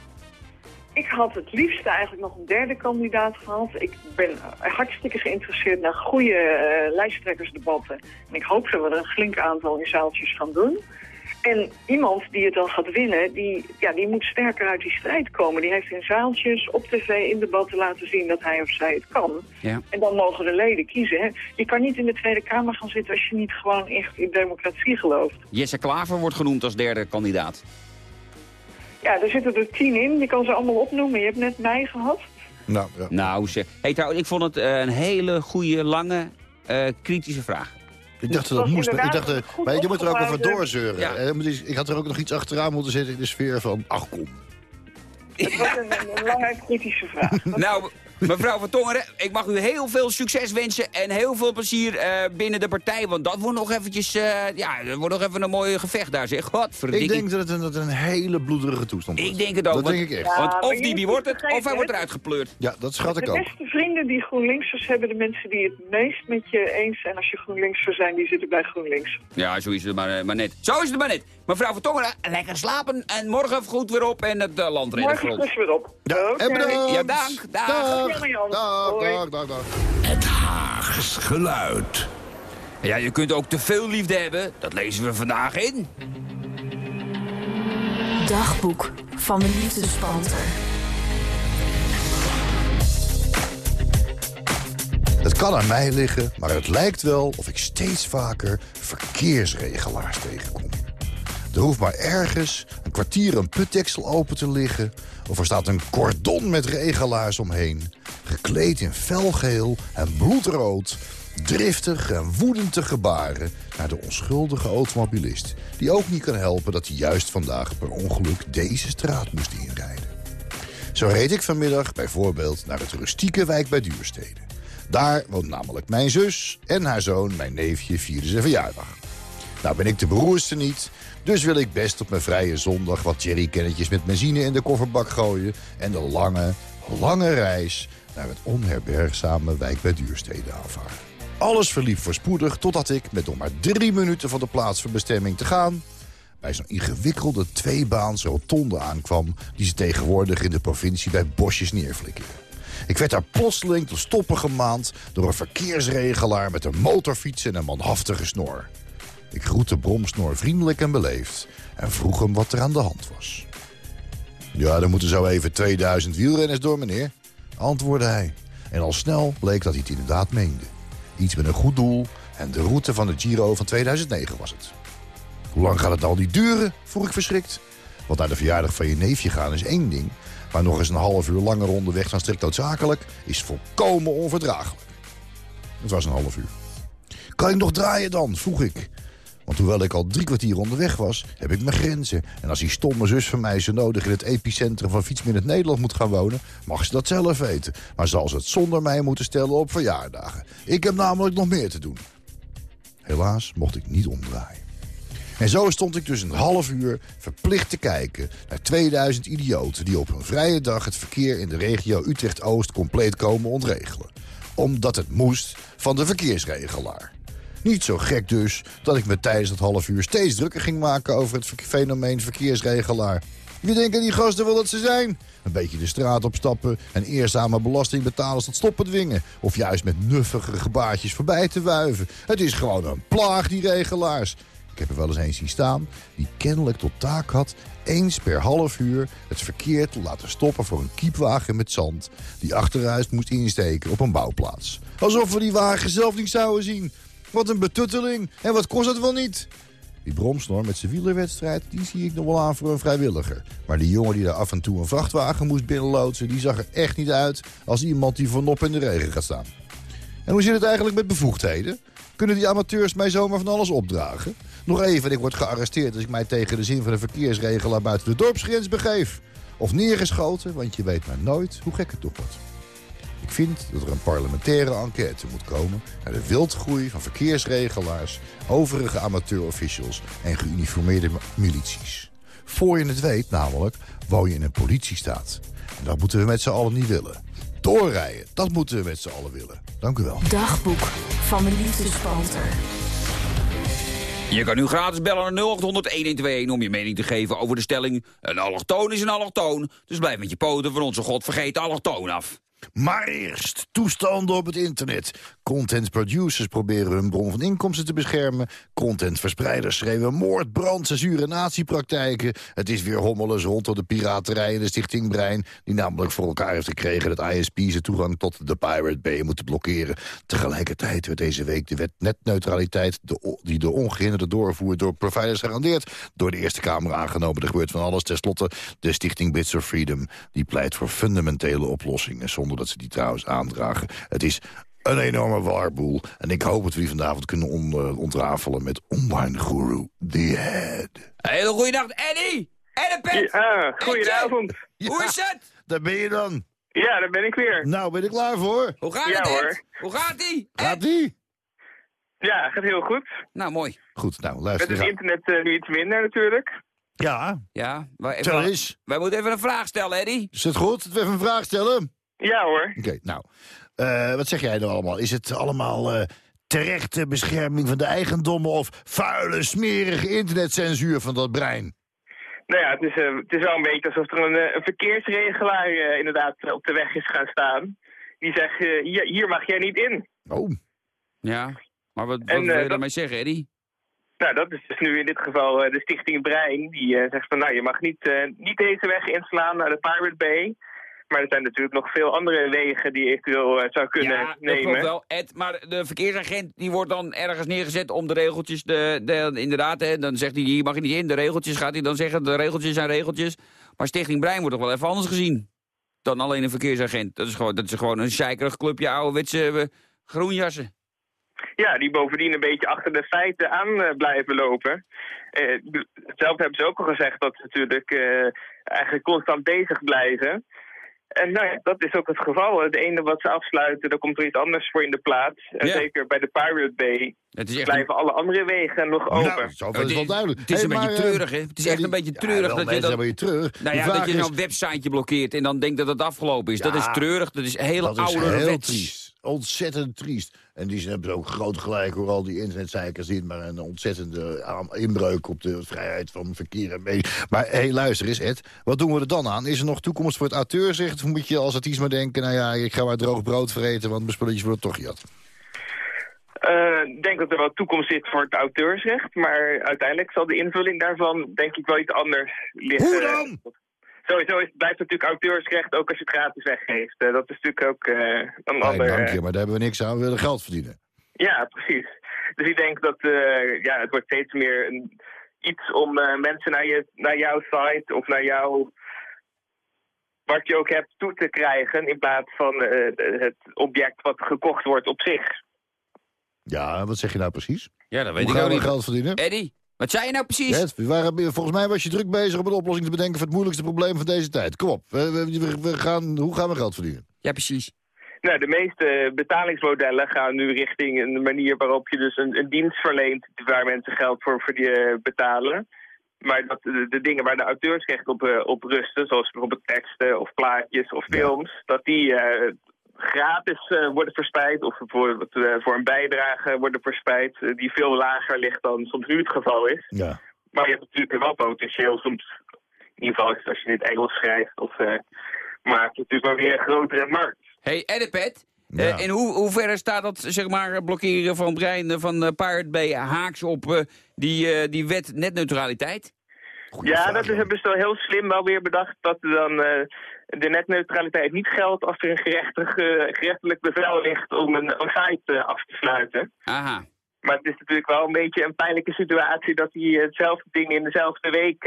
Ik had het liefst eigenlijk nog een derde kandidaat gehad. Ik ben hartstikke geïnteresseerd naar goede eh, lijsttrekkersdebatten. En ik hoop dat we er een flink aantal in zaaltjes gaan doen. En iemand die het dan gaat winnen, die, ja, die moet sterker uit die strijd komen. Die heeft in zaaltjes, op tv, in debatten laten zien dat hij of zij het kan. Ja. En dan mogen de leden kiezen. Hè. Je kan niet in de Tweede Kamer gaan zitten als je niet gewoon echt in democratie gelooft. Jesse Klaver wordt genoemd als derde kandidaat. Ja, er zitten er tien in. Je kan ze allemaal opnoemen. Je hebt net mij gehad. Nou, ja. Nou, zeg. Hey, trouwens, ik vond het eh, een hele goede, lange, eh, kritische vraag. Ik dacht dat dat moest. maar Ik dacht, eh, maar je moet er ook over doorzeuren. Ja. Eh, Ik had er ook nog iets achteraan moeten zetten in de sfeer van... ach kom. Het was een, een lange kritische vraag. Nou, mevrouw van Tongeren, ik mag u heel veel succes wensen en heel veel plezier eh, binnen de partij. Want dat wordt nog eventjes, eh, ja, dat wordt nog even een mooi gevecht daar, zeg. Ik Godverdikke. denk dat het, een, dat het een hele bloederige toestand wordt. Ik denk het ook. Dat want, denk ik echt. Ja, Want of moet wordt het, of hij wordt eruit gepleurd. Ja, dat schat ik De ook. beste vrienden die GroenLinksers hebben de mensen die het meest met je eens zijn als je GroenLinkser zijn, die zitten bij GroenLinks. Ja, zo is het maar, eh, maar net. Zo is het maar net. Mevrouw van Tongeren, lekker slapen en morgen goed weer op en het uh, land redden. Morgen dus weer op. Ja, Oké. en bedankt. Ja, dank. Dag. Dag. Dag, dag, dag, dag. Het Haags geluid. Ja, je kunt ook te veel liefde hebben. Dat lezen we vandaag in. Dagboek van de liefdespanter. Het kan aan mij liggen, maar het lijkt wel of ik steeds vaker verkeersregelaars tegenkom. Er hoeft maar ergens een kwartier een putdeksel open te liggen... of er staat een cordon met regelaars omheen... gekleed in felgeel en bloedrood... driftig en woedend te gebaren naar de onschuldige automobilist... die ook niet kan helpen dat hij juist vandaag per ongeluk deze straat moest inrijden. Zo reed ik vanmiddag bijvoorbeeld naar het rustieke wijk bij Duurstede. Daar woont namelijk mijn zus en haar zoon, mijn neefje, vierden zijn verjaardag. Nou ben ik de beroerste niet, dus wil ik best op mijn vrije zondag... wat jerrycannetjes met benzine in de kofferbak gooien... en de lange, lange reis naar het onherbergzame wijk bij Duurstede aanvaarden. Alles verliep voorspoedig totdat ik, met nog maar drie minuten van de plaats van bestemming te gaan bij zo'n ingewikkelde tweebaans rotonde aankwam... die ze tegenwoordig in de provincie bij bosjes neerflikkeren. Ik werd daar plotseling tot stoppen gemaand... door een verkeersregelaar met een motorfiets en een manhaftige snor. Ik groette Bromsnor vriendelijk en beleefd... en vroeg hem wat er aan de hand was. Ja, er moeten zo even 2000 wielrenners door, meneer, antwoordde hij. En al snel bleek dat hij het inderdaad meende. Iets met een goed doel en de route van de Giro van 2009 was het. Hoe lang gaat het al niet duren? vroeg ik verschrikt. Want naar de verjaardag van je neefje gaan is één ding... maar nog eens een half uur langer onderweg dan strikt noodzakelijk... is volkomen onverdraaglijk. Het was een half uur. Kan ik nog draaien dan? vroeg ik. Want hoewel ik al drie kwartier onderweg was, heb ik mijn grenzen. En als die stomme zus van mij zo nodig in het epicentrum van Fietsminute Nederland moet gaan wonen... mag ze dat zelf weten. Maar zal ze het zonder mij moeten stellen op verjaardagen. Ik heb namelijk nog meer te doen. Helaas mocht ik niet omdraaien. En zo stond ik dus een half uur verplicht te kijken naar 2000 idioten... die op een vrije dag het verkeer in de regio Utrecht-Oost compleet komen ontregelen. Omdat het moest van de verkeersregelaar. Niet zo gek dus dat ik me tijdens dat half uur steeds drukker ging maken... over het fenomeen verkeersregelaar. Wie denken die gasten wel dat ze zijn? Een beetje de straat opstappen en eerzame belastingbetalers tot stoppen dwingen. Of juist met nuffige gebaartjes voorbij te wuiven. Het is gewoon een plaag, die regelaars. Ik heb er wel eens een zien staan die kennelijk tot taak had... eens per half uur het verkeer te laten stoppen voor een kiepwagen met zand... die achteruit moest insteken op een bouwplaats. Alsof we die wagen zelf niet zouden zien. Wat een betutteling. En wat kost het wel niet? Die bromsnor met zijn wielerwedstrijd, die zie ik nog wel aan voor een vrijwilliger. Maar die jongen die daar af en toe een vrachtwagen moest binnenloodsen... die zag er echt niet uit als iemand die voorop in de regen gaat staan. En hoe zit het eigenlijk met bevoegdheden? Kunnen die amateurs mij zomaar van alles opdragen? Nog even en ik word gearresteerd als ik mij tegen de zin van de verkeersregelaar buiten de dorpsgrens begeef. Of neergeschoten, want je weet maar nooit hoe gek het toch wordt. Ik vind dat er een parlementaire enquête moet komen... naar de wildgroei van verkeersregelaars, overige amateurofficials... en geuniformeerde milities. Voor je het weet namelijk, woon je in een politiestaat. En dat moeten we met z'n allen niet willen. Doorrijden, dat moeten we met z'n allen willen. Dank u wel. Dagboek van de liefdespanter. Je kan nu gratis bellen naar 0800-1121 om je mening te geven over de stelling... een allochtoon is een allochtoon, dus blijf met je poten van onze godvergeten allochtoon af. Maar eerst toestanden op het internet. Content producers proberen hun bron van inkomsten te beschermen. Contentverspreiders schreeuwen moord, brand, censuur en natiepraktijken. Het is weer hommeles rondom de piraterij en de stichting Brein... die namelijk voor elkaar heeft gekregen dat ISP's de toegang tot de Pirate Bay moeten blokkeren. Tegelijkertijd werd deze week de wet netneutraliteit... Die de ongehinderde doorvoer door providers garandeert... door de Eerste Kamer aangenomen. Er gebeurt van alles. Ten slotte de stichting Bits of Freedom... die pleit voor fundamentele oplossingen... zonder dat ze die trouwens aandragen. Het is een enorme warboel. En ik hoop dat we die vanavond kunnen on, uh, ontrafelen met Online Guru The Head. Hele goede nacht, Eddie! Eddie Ja, goedenavond. Hoe is het? Daar ben je dan. Ja, daar ben ik weer. Nou, ben ik klaar voor. Hoe gaat Ja, het, hoor. Hoe gaat ie? Gaat die? Ja, gaat heel goed. Nou, mooi. Goed, nou, Met luister. het eens aan. internet eh, nu iets minder natuurlijk. Ja, Ja, wij, even, wij moeten even een vraag stellen, Eddie. Is het goed dat we even een vraag stellen? Ja hoor. Oké, nou. eh, wat zeg jij nou allemaal? Is het allemaal eh, terechte bescherming van de eigendommen... of vuile, smerige internetcensuur van dat brein? Nou ja, het is, eh, het is wel een beetje alsof er een, eh, een verkeersregelaar eh, inderdaad op de weg is gaan staan. Die zegt, hier, hier mag jij niet in. Oh, Ja, maar wat, wat En, wil je dat- daarmee zeggen, Eddie? Nou, dat is dus nu in dit geval eh, de stichting Brein. Die eh, zegt van, nou, je mag niet, eh, niet deze weg inslaan naar de Pirate Bay. Maar er zijn natuurlijk nog veel andere wegen die je eventueel eh, zou kunnen ja, dat nemen. klopt wel, Ed. Maar de verkeersagent die wordt dan ergens neergezet om de regeltjes... De, de, inderdaad, hè, dan zegt hij, hier mag je niet in. De regeltjes gaat hij dan zeggen, de regeltjes zijn regeltjes. Maar Stichting Brein wordt toch wel even anders gezien dan alleen een verkeersagent. Dat is gewoon, dat is gewoon een zeikerig clubje ouderwetse eh, groenjassen. Ja, die bovendien een beetje achter de feiten aan eh, blijven lopen. Eh, zelf hebben ze ook al gezegd dat ze natuurlijk eigenlijk constant bezig blijven. En nou ja, dat is ook het geval. Het ene wat ze afsluiten, daar komt er iets anders voor in de plaats. En Ja. zeker bij de Pirate Bay Het is echt blijven alle andere wegen nog open. nou, zoveel is Het wel is- duidelijk. het is Hey, een beetje maar, eh, treurig, hè? Het is echt die- een beetje treurig dat je dat- je terug. Nou ja, dat je is- zo'n websiteje blokkeert en dan denkt dat het afgelopen is. dat is treurig, dat is heel triest. Ontzettend triest. En die hebben ook groot gelijk hoor, al die internetzeikers het maar een ontzettende inbreuk op de vrijheid van verkeer en mee. Maar hé, hey, luister eens Ed, wat doen we er dan aan? Is er nog toekomst voor het auteursrecht? Of moet je als artiest maar denken, nou ja, ik ga maar droog brood vreten, want mijn spulletjes worden toch jat. Eh, Ik denk dat er wel toekomst zit voor het auteursrecht. Maar uiteindelijk zal de invulling daarvan denk ik wel iets anders liggen. Hoe dan? Sowieso is, blijft natuurlijk auteursrecht ook als je het gratis weggeeft. Eh, dat is natuurlijk ook eh, een Nee, ander... dank eh, je, maar daar hebben we niks aan. We willen geld verdienen. Ja, precies. Dus ik denk dat eh, ja, het wordt steeds meer een, iets om eh, mensen naar, je, naar jouw site of naar jouw... wat je ook hebt toe te krijgen in plaats van eh, het object wat gekocht wordt op zich. Ja, wat zeg je nou precies? Ja, dat weet Hoe ik gaan ook we niet. geld verdienen? Eddie, wat zei je nou precies? Ed, we waren, volgens mij was je druk bezig om een oplossing te bedenken voor het moeilijkste probleem van deze tijd. Kom op, we, we, gaan, hoe gaan we geld verdienen? Ja, precies. Nou, de meeste betalingsmodellen gaan nu richting een manier waarop je dus een, een dienst verleent waar mensen geld voor, voor die, betalen. Maar dat de, de dingen waar de auteursrecht op, eh, op rusten, zoals bijvoorbeeld teksten of plaatjes of Ja. films, dat die eh, gratis eh, worden verspreid of bijvoorbeeld eh, voor een bijdrage worden verspreid, eh, die veel lager ligt dan soms nu het geval is. Ja. Maar je hebt natuurlijk wel potentieel soms, in ieder geval als je in het Engels schrijft, of, eh, maak je natuurlijk wel weer een grotere markt. hey, Eddepet, Eh, Ja. in hoe, hoeverre staat dat, zeg maar, blokkeren van brein van uh, Pirate Bay haaks op eh, die, eh, die wet netneutraliteit? Goeie Ja, vraag, dat is, hebben ze wel heel slim wel weer bedacht dat er dan eh, de netneutraliteit niet geldt als er een gerechtig, eh, gerechtelijk bevel ligt om een, een site eh, af te sluiten. Aha. Maar het is natuurlijk wel een beetje een pijnlijke situatie dat die eh, hetzelfde dingen in dezelfde week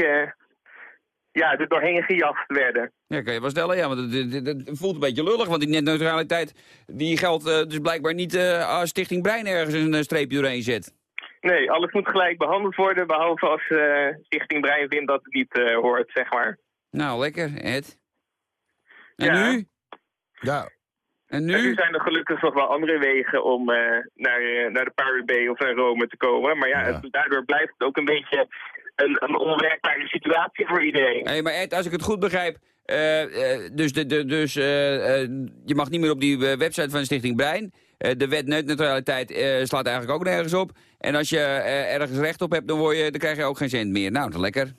ja, er doorheen gejast werden. Ja, kan je wel stellen, ja, want het, voelt een beetje lullig, want die netneutraliteit die geldt dus blijkbaar niet als Stichting Brein ergens een streepje doorheen zet. Nee, alles moet gelijk behandeld worden, behalve als Stichting Brein vindt dat het niet hoort, zeg maar. Nou, lekker, Ed. En Ja. nu? Ja, En En nu zijn er gelukkig nog wel andere wegen om eh, naar, eh, naar de Pirate Bay of naar Rome te komen. Maar ja, Ja. het- daardoor blijft het ook een beetje een, een onwerkbare situatie voor iedereen. Hé, maar Ed, als ik het goed begrijp, eh, dus, de, de, dus je mag niet meer op die website van Stichting Brein. De wet netneutraliteit eh, slaat eigenlijk ook nergens op. En als je ergens recht op hebt, dan, word je, dan krijg je ook geen cent meer. Nou, dat is lekker.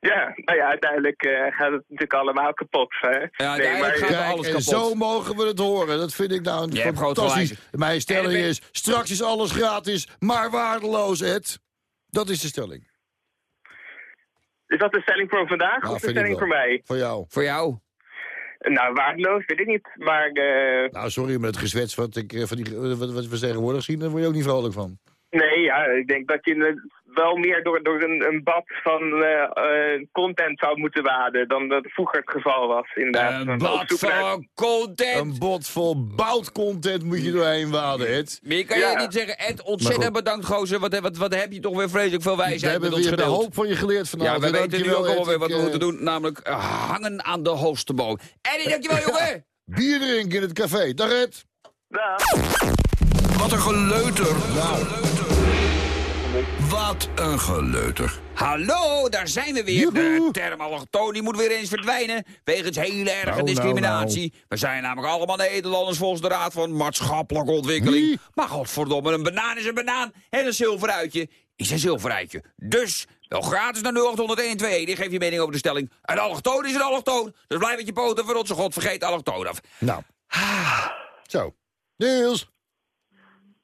Ja, nou ja, uiteindelijk eh, gaat het natuurlijk allemaal kapot. Hè? Ja, nee, maar, gaat Kijk, alles en kapot. zo mogen we het horen. Dat vind ik nou een fantastisch. Mijn stelling ben- is, straks is alles gratis, maar waardeloos, Ed. Dat is de stelling. Is dat de stelling voor vandaag Nou, of de stelling voor mij? Voor jou. Voor jou? Nou, waardeloos weet ik niet, maar... eh, Nou, sorry, met het gezwets wat, ik, eh, van die, wat, wat we tegenwoordig zien, daar word je ook niet vrolijk van. Nee, ja, ik denk dat je wel meer door, door een, een bad van eh, eh, content zou moeten waden dan dat vroeger het geval was. Inderdaad. Een naar- van content. Een bot vol boutcontent moet je doorheen waden, Ed. Maar je kan Ja. je niet zeggen, Ed, ontzettend bedankt, gozer. Wat, wat, wat heb je toch weer vreselijk veel We wijsheid hebben met ons weer de hoop van je geleerd Ja, vanavond. we weten nu ook weer wat we eh, moeten doen. Namelijk eh, hangen aan de hoogste boom. Eddie, dankjewel, jongen. Bier drinken in het café. Dag, Ed. Ja. Wat een geleuter. Nou, Wat een geleuter. Hallo, daar zijn we weer. De term allochtoon moet weer eens verdwijnen. Wegens hele erge Nou, nou, discriminatie. We zijn namelijk allemaal Nederlanders volgens de Raad van Maatschappelijke Ontwikkeling. Wie? Maar godverdomme, een banaan is een banaan. En een zilveruitje is een zilveruitje. Dus, wel gratis naar 0801 Die geef je mening over de stelling. Een allochtoon is een allochtoon. Dus blijf met je poten voor onze god vergeet allochtoon af. nou. Zo. Niels.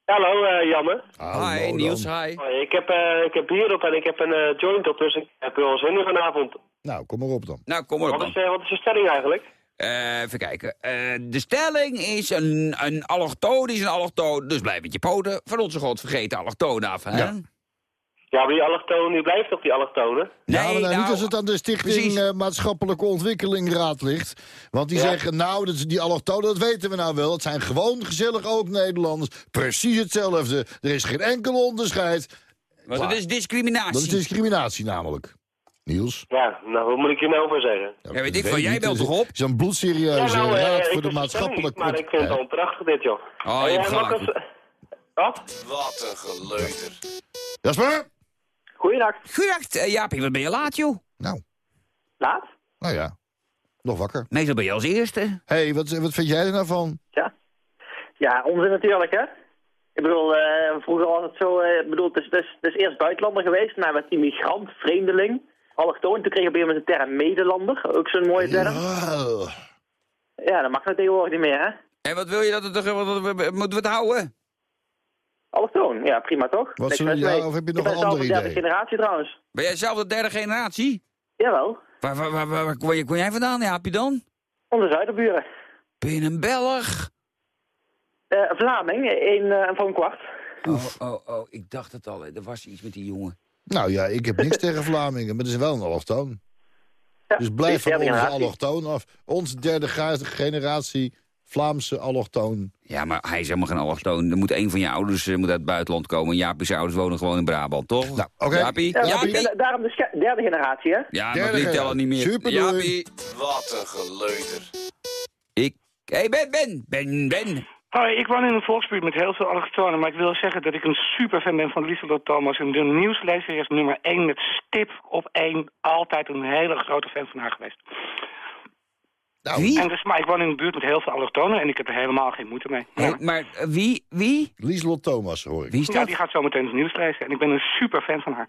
Hallo, eh Janne. Hallo hi. Niels, hi. Hoi, Ik heb, eh, ik heb bier op en ik heb een eh, joint op, dus ik heb wel zin in vanavond. Nou, kom maar op dan. Nou, kom maar op Wat dan. is, wat is de stelling eigenlijk? Eh, even kijken. Eh, de stelling is een, een allochtoon is een allochtoon. Dus blijf met je poten van onze god vergeet allochtoon af. Hè? Ja. Ja, maar die allochtoon, die blijft toch die allochtonen? ja, maar nou, nou, niet als het aan de Stichting eh, Maatschappelijke Ontwikkeling Raad ligt. Want die Ja. zeggen, nou, dat, die allochtonen, dat weten we nou wel. Het zijn gewoon gezellig ook Nederlanders. Precies hetzelfde. Er is geen enkel onderscheid. Want het is discriminatie. Dat is discriminatie namelijk. Niels? Ja, nou, wat moet ik hier nou voor zeggen? Ja, weet ik veel, jij belt toch op? Het is een bloedserieuze nou, eh, raad ik voor de maatschappelijke... niet, Maar ik vind het Eh, wel prachtig dit, joh. Oh, je Eh, hebt ik- Wat? Wat een geleuter. Jasper? Goeiedag. Goeiedag, eh, Jaapie, wat ben je laat, joh? Nou, Laat? nou ja. Nog wakker. Meestal ben je als eerste. Hé, hey, wat, wat vind jij er nou van? Ja. Ja, onzin natuurlijk, hè. Ik bedoel, eh, vroeger was het zo, eh, ik bedoel, het is, het, is, het is eerst buitenlander geweest, nou werd immigrant, vreemdeling, allochtoon. Toen kregen we op een gegeven moment de term Nederlander, ook zo'n mooie term. Ja. Ja, dat mag nou tegenwoordig niet meer, hè. En wat wil je dat het moeten we het houden? Allochtoon, ja, prima toch? Wat zullen- ja, of heb je Ik nog ben een zelf ander de derde idee? generatie trouwens. Ben jij zelf de derde generatie? Jawel, Waar, waar, waar, waar, waar kom, je, jij vandaan, Jaapie, dan? onze zuiderburen. Ben je een Belg? Eh Vlaming, een eh, van een kwart. Oh, oh, oh, ik dacht het al. Er was iets met die jongen. Nou ja, ik heb niks tegen Vlamingen, maar het is wel een allochtoon. Ja, Dus blijf van derde onze allochtoon af. Onze derde ge- generatie Vlaamse allochtoon. Ja, maar hij is helemaal geen allochtoon. Er moet een van je ouders eh, moet uit het buitenland komen. Jaapie's ouders wonen gewoon in Brabant, toch? Nou, oké. Jaapie? Ja, Jaapie? daarom de derde generatie, hè. Ja, Derde maar die tellen niet meer. Super. Jaapie. Wat een geleuter. Ik... Hé, hey, Ben, Ben, Ben, Ben. Hoi, ik woon in een volksbuurt met heel veel allochtonen, maar ik wil zeggen dat ik een superfan ben van Lieselot Thomas. En de nieuwslezer is nummer 1 met stip op 1. Altijd een hele grote fan van haar geweest. Nou, Wie? En dus, maar ik woon in een buurt met heel veel allochtonen en ik heb er helemaal geen moeite mee. Maar eh, wie? Wie? Lieslot Thomas, hoor ik. Wie is Ja, die gaat zo meteen het nieuws lezen en ik ben een superfan van haar.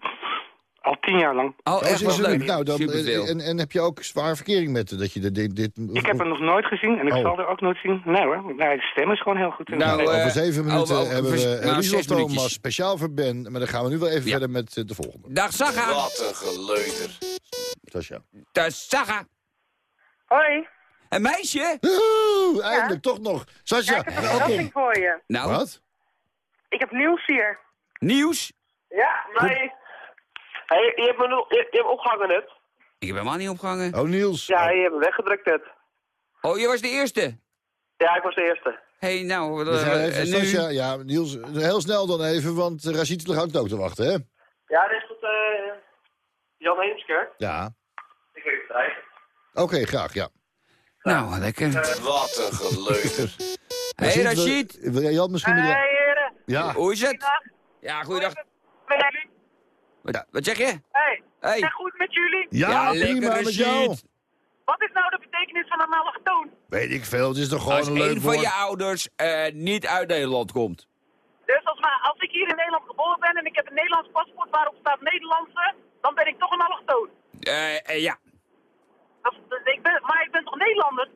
Al tien jaar lang. Oh, Oh, echt het leuk. Nou, dan, Superveel. en, en heb je ook zwaar verkering met eh, dat je dit... dit, dit Ik heb hem nog nooit gezien en ik Oh. zal er ook nooit zien. Nee hoor, nee, de stem is gewoon heel goed. Nou, Nou, eh, over zeven minuten over- over- hebben we nou. Thomas speciaal voor Ben. Maar dan gaan we nu wel even Ja. verder met eh, de volgende. Dag Saga. Wat een geleuter. Sascha. Dag Saga. Hoi. Een meisje? Oeh, eindelijk toch nog. Sascha, Ja, ik heb een verrassing voor je. Nou, Wat? Ik heb nieuws hier. nieuws? Ja, nee. Hey, je hebt me nog- je, je hebt me opgehangen net. Ik heb helemaal niet opgehangen. Oh, Niels. Ja, je hebt me weggedrukt net. Oh, je was de eerste? Ja, ik was de eerste. Hé, hey, nou, even, en nu? Sascha, ja, Niels, heel snel dan even, want uh, Rashid ligt ook te wachten, hè? Ja, dit is tot eh Jan Heemskerk. Ja. Ik weet het eigenlijk. Oké, graag, ja. Nou, lekker. Wat een geleuter. Hé, hey, Rashid. Wil jij Jan misschien... Hey met- heren. Ja. Hoe is het? Ja, goeiedag. Met jullie? Wat, wat zeg je? Hey. Hey. Goed met jullie? Ja, Ja, prima, lekker, met jou. Rashid. Wat is nou de betekenis van een allochtoon? Weet ik veel, het is toch gewoon Als een leuk een van je ouders eh, niet uit Nederland komt. Dus als, maar, als ik hier in Nederland geboren ben en ik heb een Nederlands paspoort waarop staat Nederlandse, dan ben ik toch een allochtoon. Eh, eh, ja. Dat, dat- ik ben, maar ik ben toch Nederlander?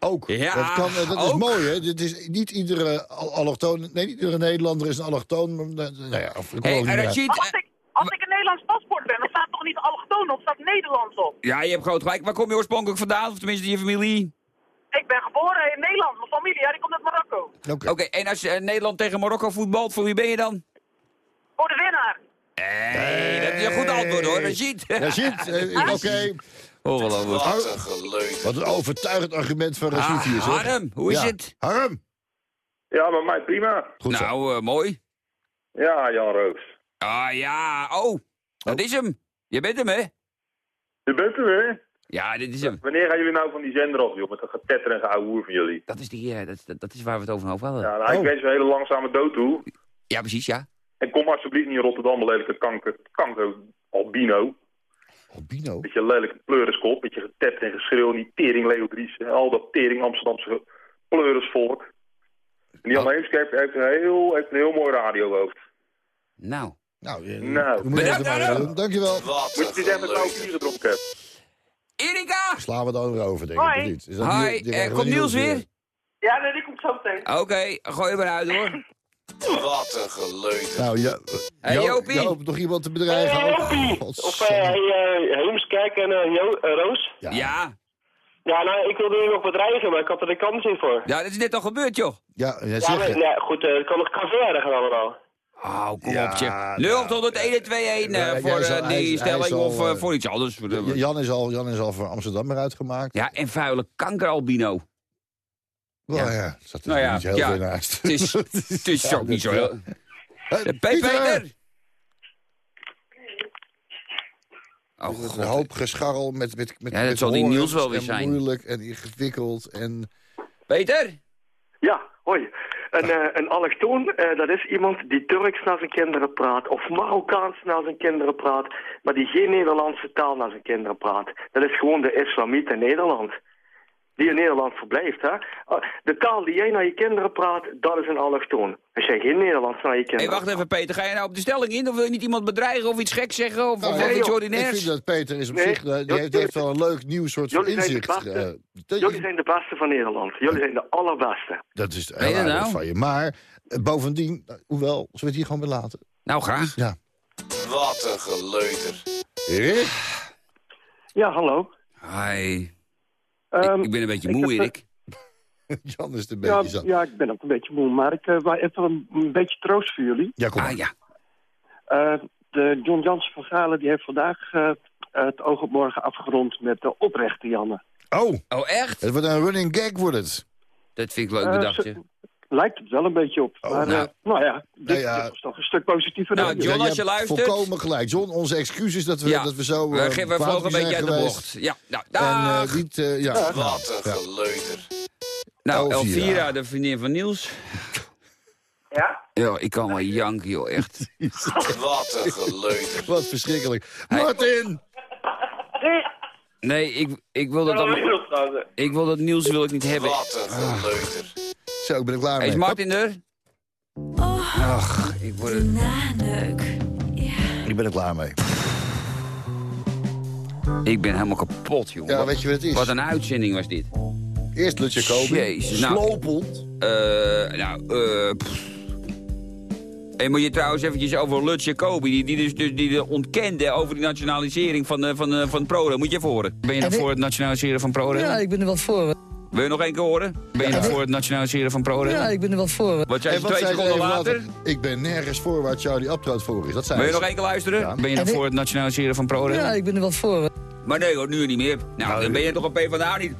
Ook. Ja, dat kan, eh, dat is ook. mooi, hè? Dit is niet iedere al- allochtoon... Nee, niet iedere Nederlander is een allochtoon. eh, Nou ja, of, ik niet. Maar als eh, ik, als ik een Nederlands paspoort ben, dan staat toch niet allochtoon op, staat Nederlands op. ja, je hebt groot gelijk. Waar kom je oorspronkelijk vandaan? Of tenminste je familie? Ik ben geboren in Nederland, mijn familie, ja, die komt uit Marokko. Oké. Oké, en als je Nederland tegen Marokko voetbalt, voor wie ben je dan? Voor de winnaar. Nee, dat is een goed antwoord hoor, Rashid. Rashid, eh, oké. Wat een geleuter. Wat een overtuigend argument van zeg. Ah, Harm, hoe is Ja. het? Harm. Ja, maar mij prima. Goed zo. Nou, eh, mooi. Ja, Jan Roos. Ah ja, oh, dat is hem. Je bent hem, hè? Je bent er weer. Ja, dit is hem. Wanneer gaan jullie nou van die zender af, joh? Met dat getetter en geouwehoer van jullie. Dat is, die, eh, dat, is- dat, is waar we het over hadden. Ja, nou, ik Oh. wens je een hele langzame dood toe. Ja, precies, ja. En kom alsjeblieft niet in Rotterdam, een lelijke kanker, kanker albino. Albino. Beetje lelijke pleurenskop, beetje getetter en geschreeuw. en Die tering Leo Dries, en al dat tering Amsterdamse pleurisvolk. En die Jan Oh. Heemskerk heeft een heel, heeft een heel mooi radiohoofd. Nou, Nou, je, Nou. we moeten Bedankt, even maar. Dankjewel. Wat Moet je dat ik nou bier gedronken heb. Erika! Slaan we dan weer over, denk ik. Hoi. of niet? Is dat Hi, Niels- die eh, komt Niels weer? Ja, nee, die komt zo meteen. Oké, gooi hem eruit hoor. Wat een geleuter. Nou, ja, Hey, Jo- Jopie. Joop, nog iemand te bedreigen? Hey? Jopie. Of Godsamme. eh, hey, eh, Heemskerk en eh, Jo- Roos. Ja. Ja, Ja, nou, ik wilde jullie nog bedreigen, maar ik had er de kans niet voor. ja, dat is net al gebeurd, joh. Ja, ja, Ja, zeg maar, je. nee, goed, eh, het kan nog gaan allemaal. Oh, kom Ja, op, je. nou, 0800 Ja, voor hij die stelling al, of voor iets anders. Jan is, al, Jan is al voor Amsterdam eruit gemaakt. Ja, en vuile kankeralbino. Wel, ja. ja. Zat er Nou ja, niet heel ja, veel naast. Het is, het is Ja, ook niet zo dat- heel... Hey, Eh, Peter! Oh, god. een hoop gescharrel met, met, met, Ja, dat met zal die Niels wel weer en zijn. moeilijk en ingewikkeld en... Peter? Ja, hoi. Een, eh, een allochtoon, eh, dat is iemand die Turks naar zijn kinderen praat, of Marokkaans naar zijn kinderen praat, maar die geen Nederlandse taal naar zijn kinderen praat. Dat is gewoon de islamiet in Nederland. Die in Nederland verblijft, hè. Uh, De taal die jij naar je kinderen praat, dat is een allochtoon. Als jij geen Nederlands naar je kinderen wacht even, Peter. Ga je nou op de stelling in? Of wil je niet iemand bedreigen of iets geks zeggen? Of, Nou, of ja, iets joh, ik ordinairs? vind dat Peter is op Nee, zich, eh, die heeft, heeft wel een leuk nieuw soort van Jullie zijn de inzicht. beste. eh, Jullie zijn de beste van Nederland. Jullie zijn de allerbeste. Dat is heel aardig nou? van je. Maar eh, bovendien, eh, hoewel, zullen we het hier gewoon weer laten? Nou, graag. Ja. Wat een geleuter. Erik? Ja, hallo. Hi. Ehm, ik, ik ben een beetje ik moe, heb, Erik. Jan is een Ja, beetje zat. ja, ik ben ook een beetje moe, maar ik uh, wou even een, een beetje troost voor jullie. Ja, kom Ah, maar. ja. Uh, de John Jansen van Galen die heeft vandaag uh, het oog op morgen afgerond met de oprechte Janne. Oh, Oh, echt? het wordt een running gag, wordt het. Dat vind ik leuk Eh, bedacht, ze- ja. Lijkt het wel een beetje op. Oh, maar nou. nou, nou ja, dit, Nou ja. dit was toch een stuk positiever. Nou, dan- John, Ja, als je hebt luistert- Volkomen gelijk. John, onze excuses dat we, Ja. dat we zo... We, eh, geven, we vlogen een beetje uit de bocht. Ja, nou, En eh, dag. niet, eh, ja. Wat een geleuter. nou, Elvira. Elvira, de vriendin van Niels. Ja? Ja, ik kan wel janken, joh, echt. Wat een geleuter. Wat verschrikkelijk. Martin! Nee, ik, ik, wil dat dan, ik wil dat Niels wil ik niet hebben. Wat een geleuter. Zo, ik ben er klaar mee. Is Martin er? Oh, Ach, ik word het... naneuk. Ik ben er klaar mee. Ik ben helemaal kapot, jongen. Ja, weet je wat het is? Wat een uitzending was dit. Eerst Lutje Kobe. Jezus, nou- Slopend. Eh, nou, eh... Hey, moet je trouwens eventjes over Lut Jacobi, die, die, dus, dus, die de ontkende over die nationalisering van, eh, van, eh, van ProRail. Moet je even horen. Ben je nog En ik- voor het nationaliseren van ProRail? Ja, ik ben er wel voor. Wil je nog één keer horen? Ben je Ja, nog voor het nationaliseren van ProRail? Ja, ik ben er wel voor. Wat wat twee seconden later? Ik ben nergens voor waar Charlie Abtroot voor is. Dat zei Wil je ze. nog één keer luisteren? Ja. Ben je nog voor het nationaliseren van ProRail? Ja, ik ben er wel voor. Maar nee hoor, nu niet meer. Nou, dan ben je toch een PvdA niet.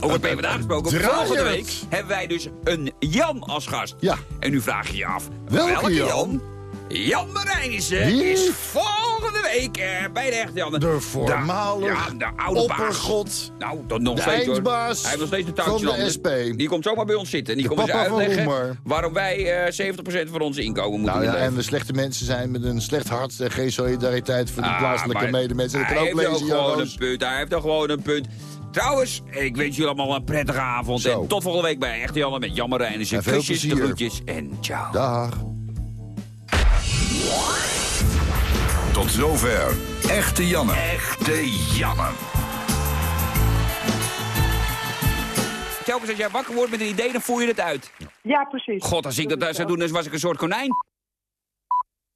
Over Een- PvdA gesproken. Volgende week hebben wij dus een Jan als gast. Ja. En nu vraag je je af, Welke Jan? Jan Marijnissen is volgende week eh, bij de echte Jan. De voormalig Ja, de oude baas. oppergod. Nou, dat nog De steeds eindbaas Hij heeft nog steeds de van touwtjes de. SP. Die komt zomaar bij ons zitten. En die De komt eens papa van uitleggen waarom wij eh 70% van onze inkomen moeten Nou ja, en we slechte mensen zijn met een slecht hart en geen solidariteit voor de Ah, plaatselijke medemensen. Dat kan hij ook heeft lezen, gewoon een punt. Hij heeft er gewoon een punt. Trouwens, ik wens jullie allemaal een prettige avond. Zo. En tot volgende week bij Echte Janne met Jan Marijnissen. En veel Kusjes, de groetjes en ciao. Dag. Tot zover. Echte Janne. Echte Janne. Telkens als jij wakker wordt met een idee, dan voer je het uit. Ja, precies. God, als ik dat daar zou doen, dan was ik een soort konijn.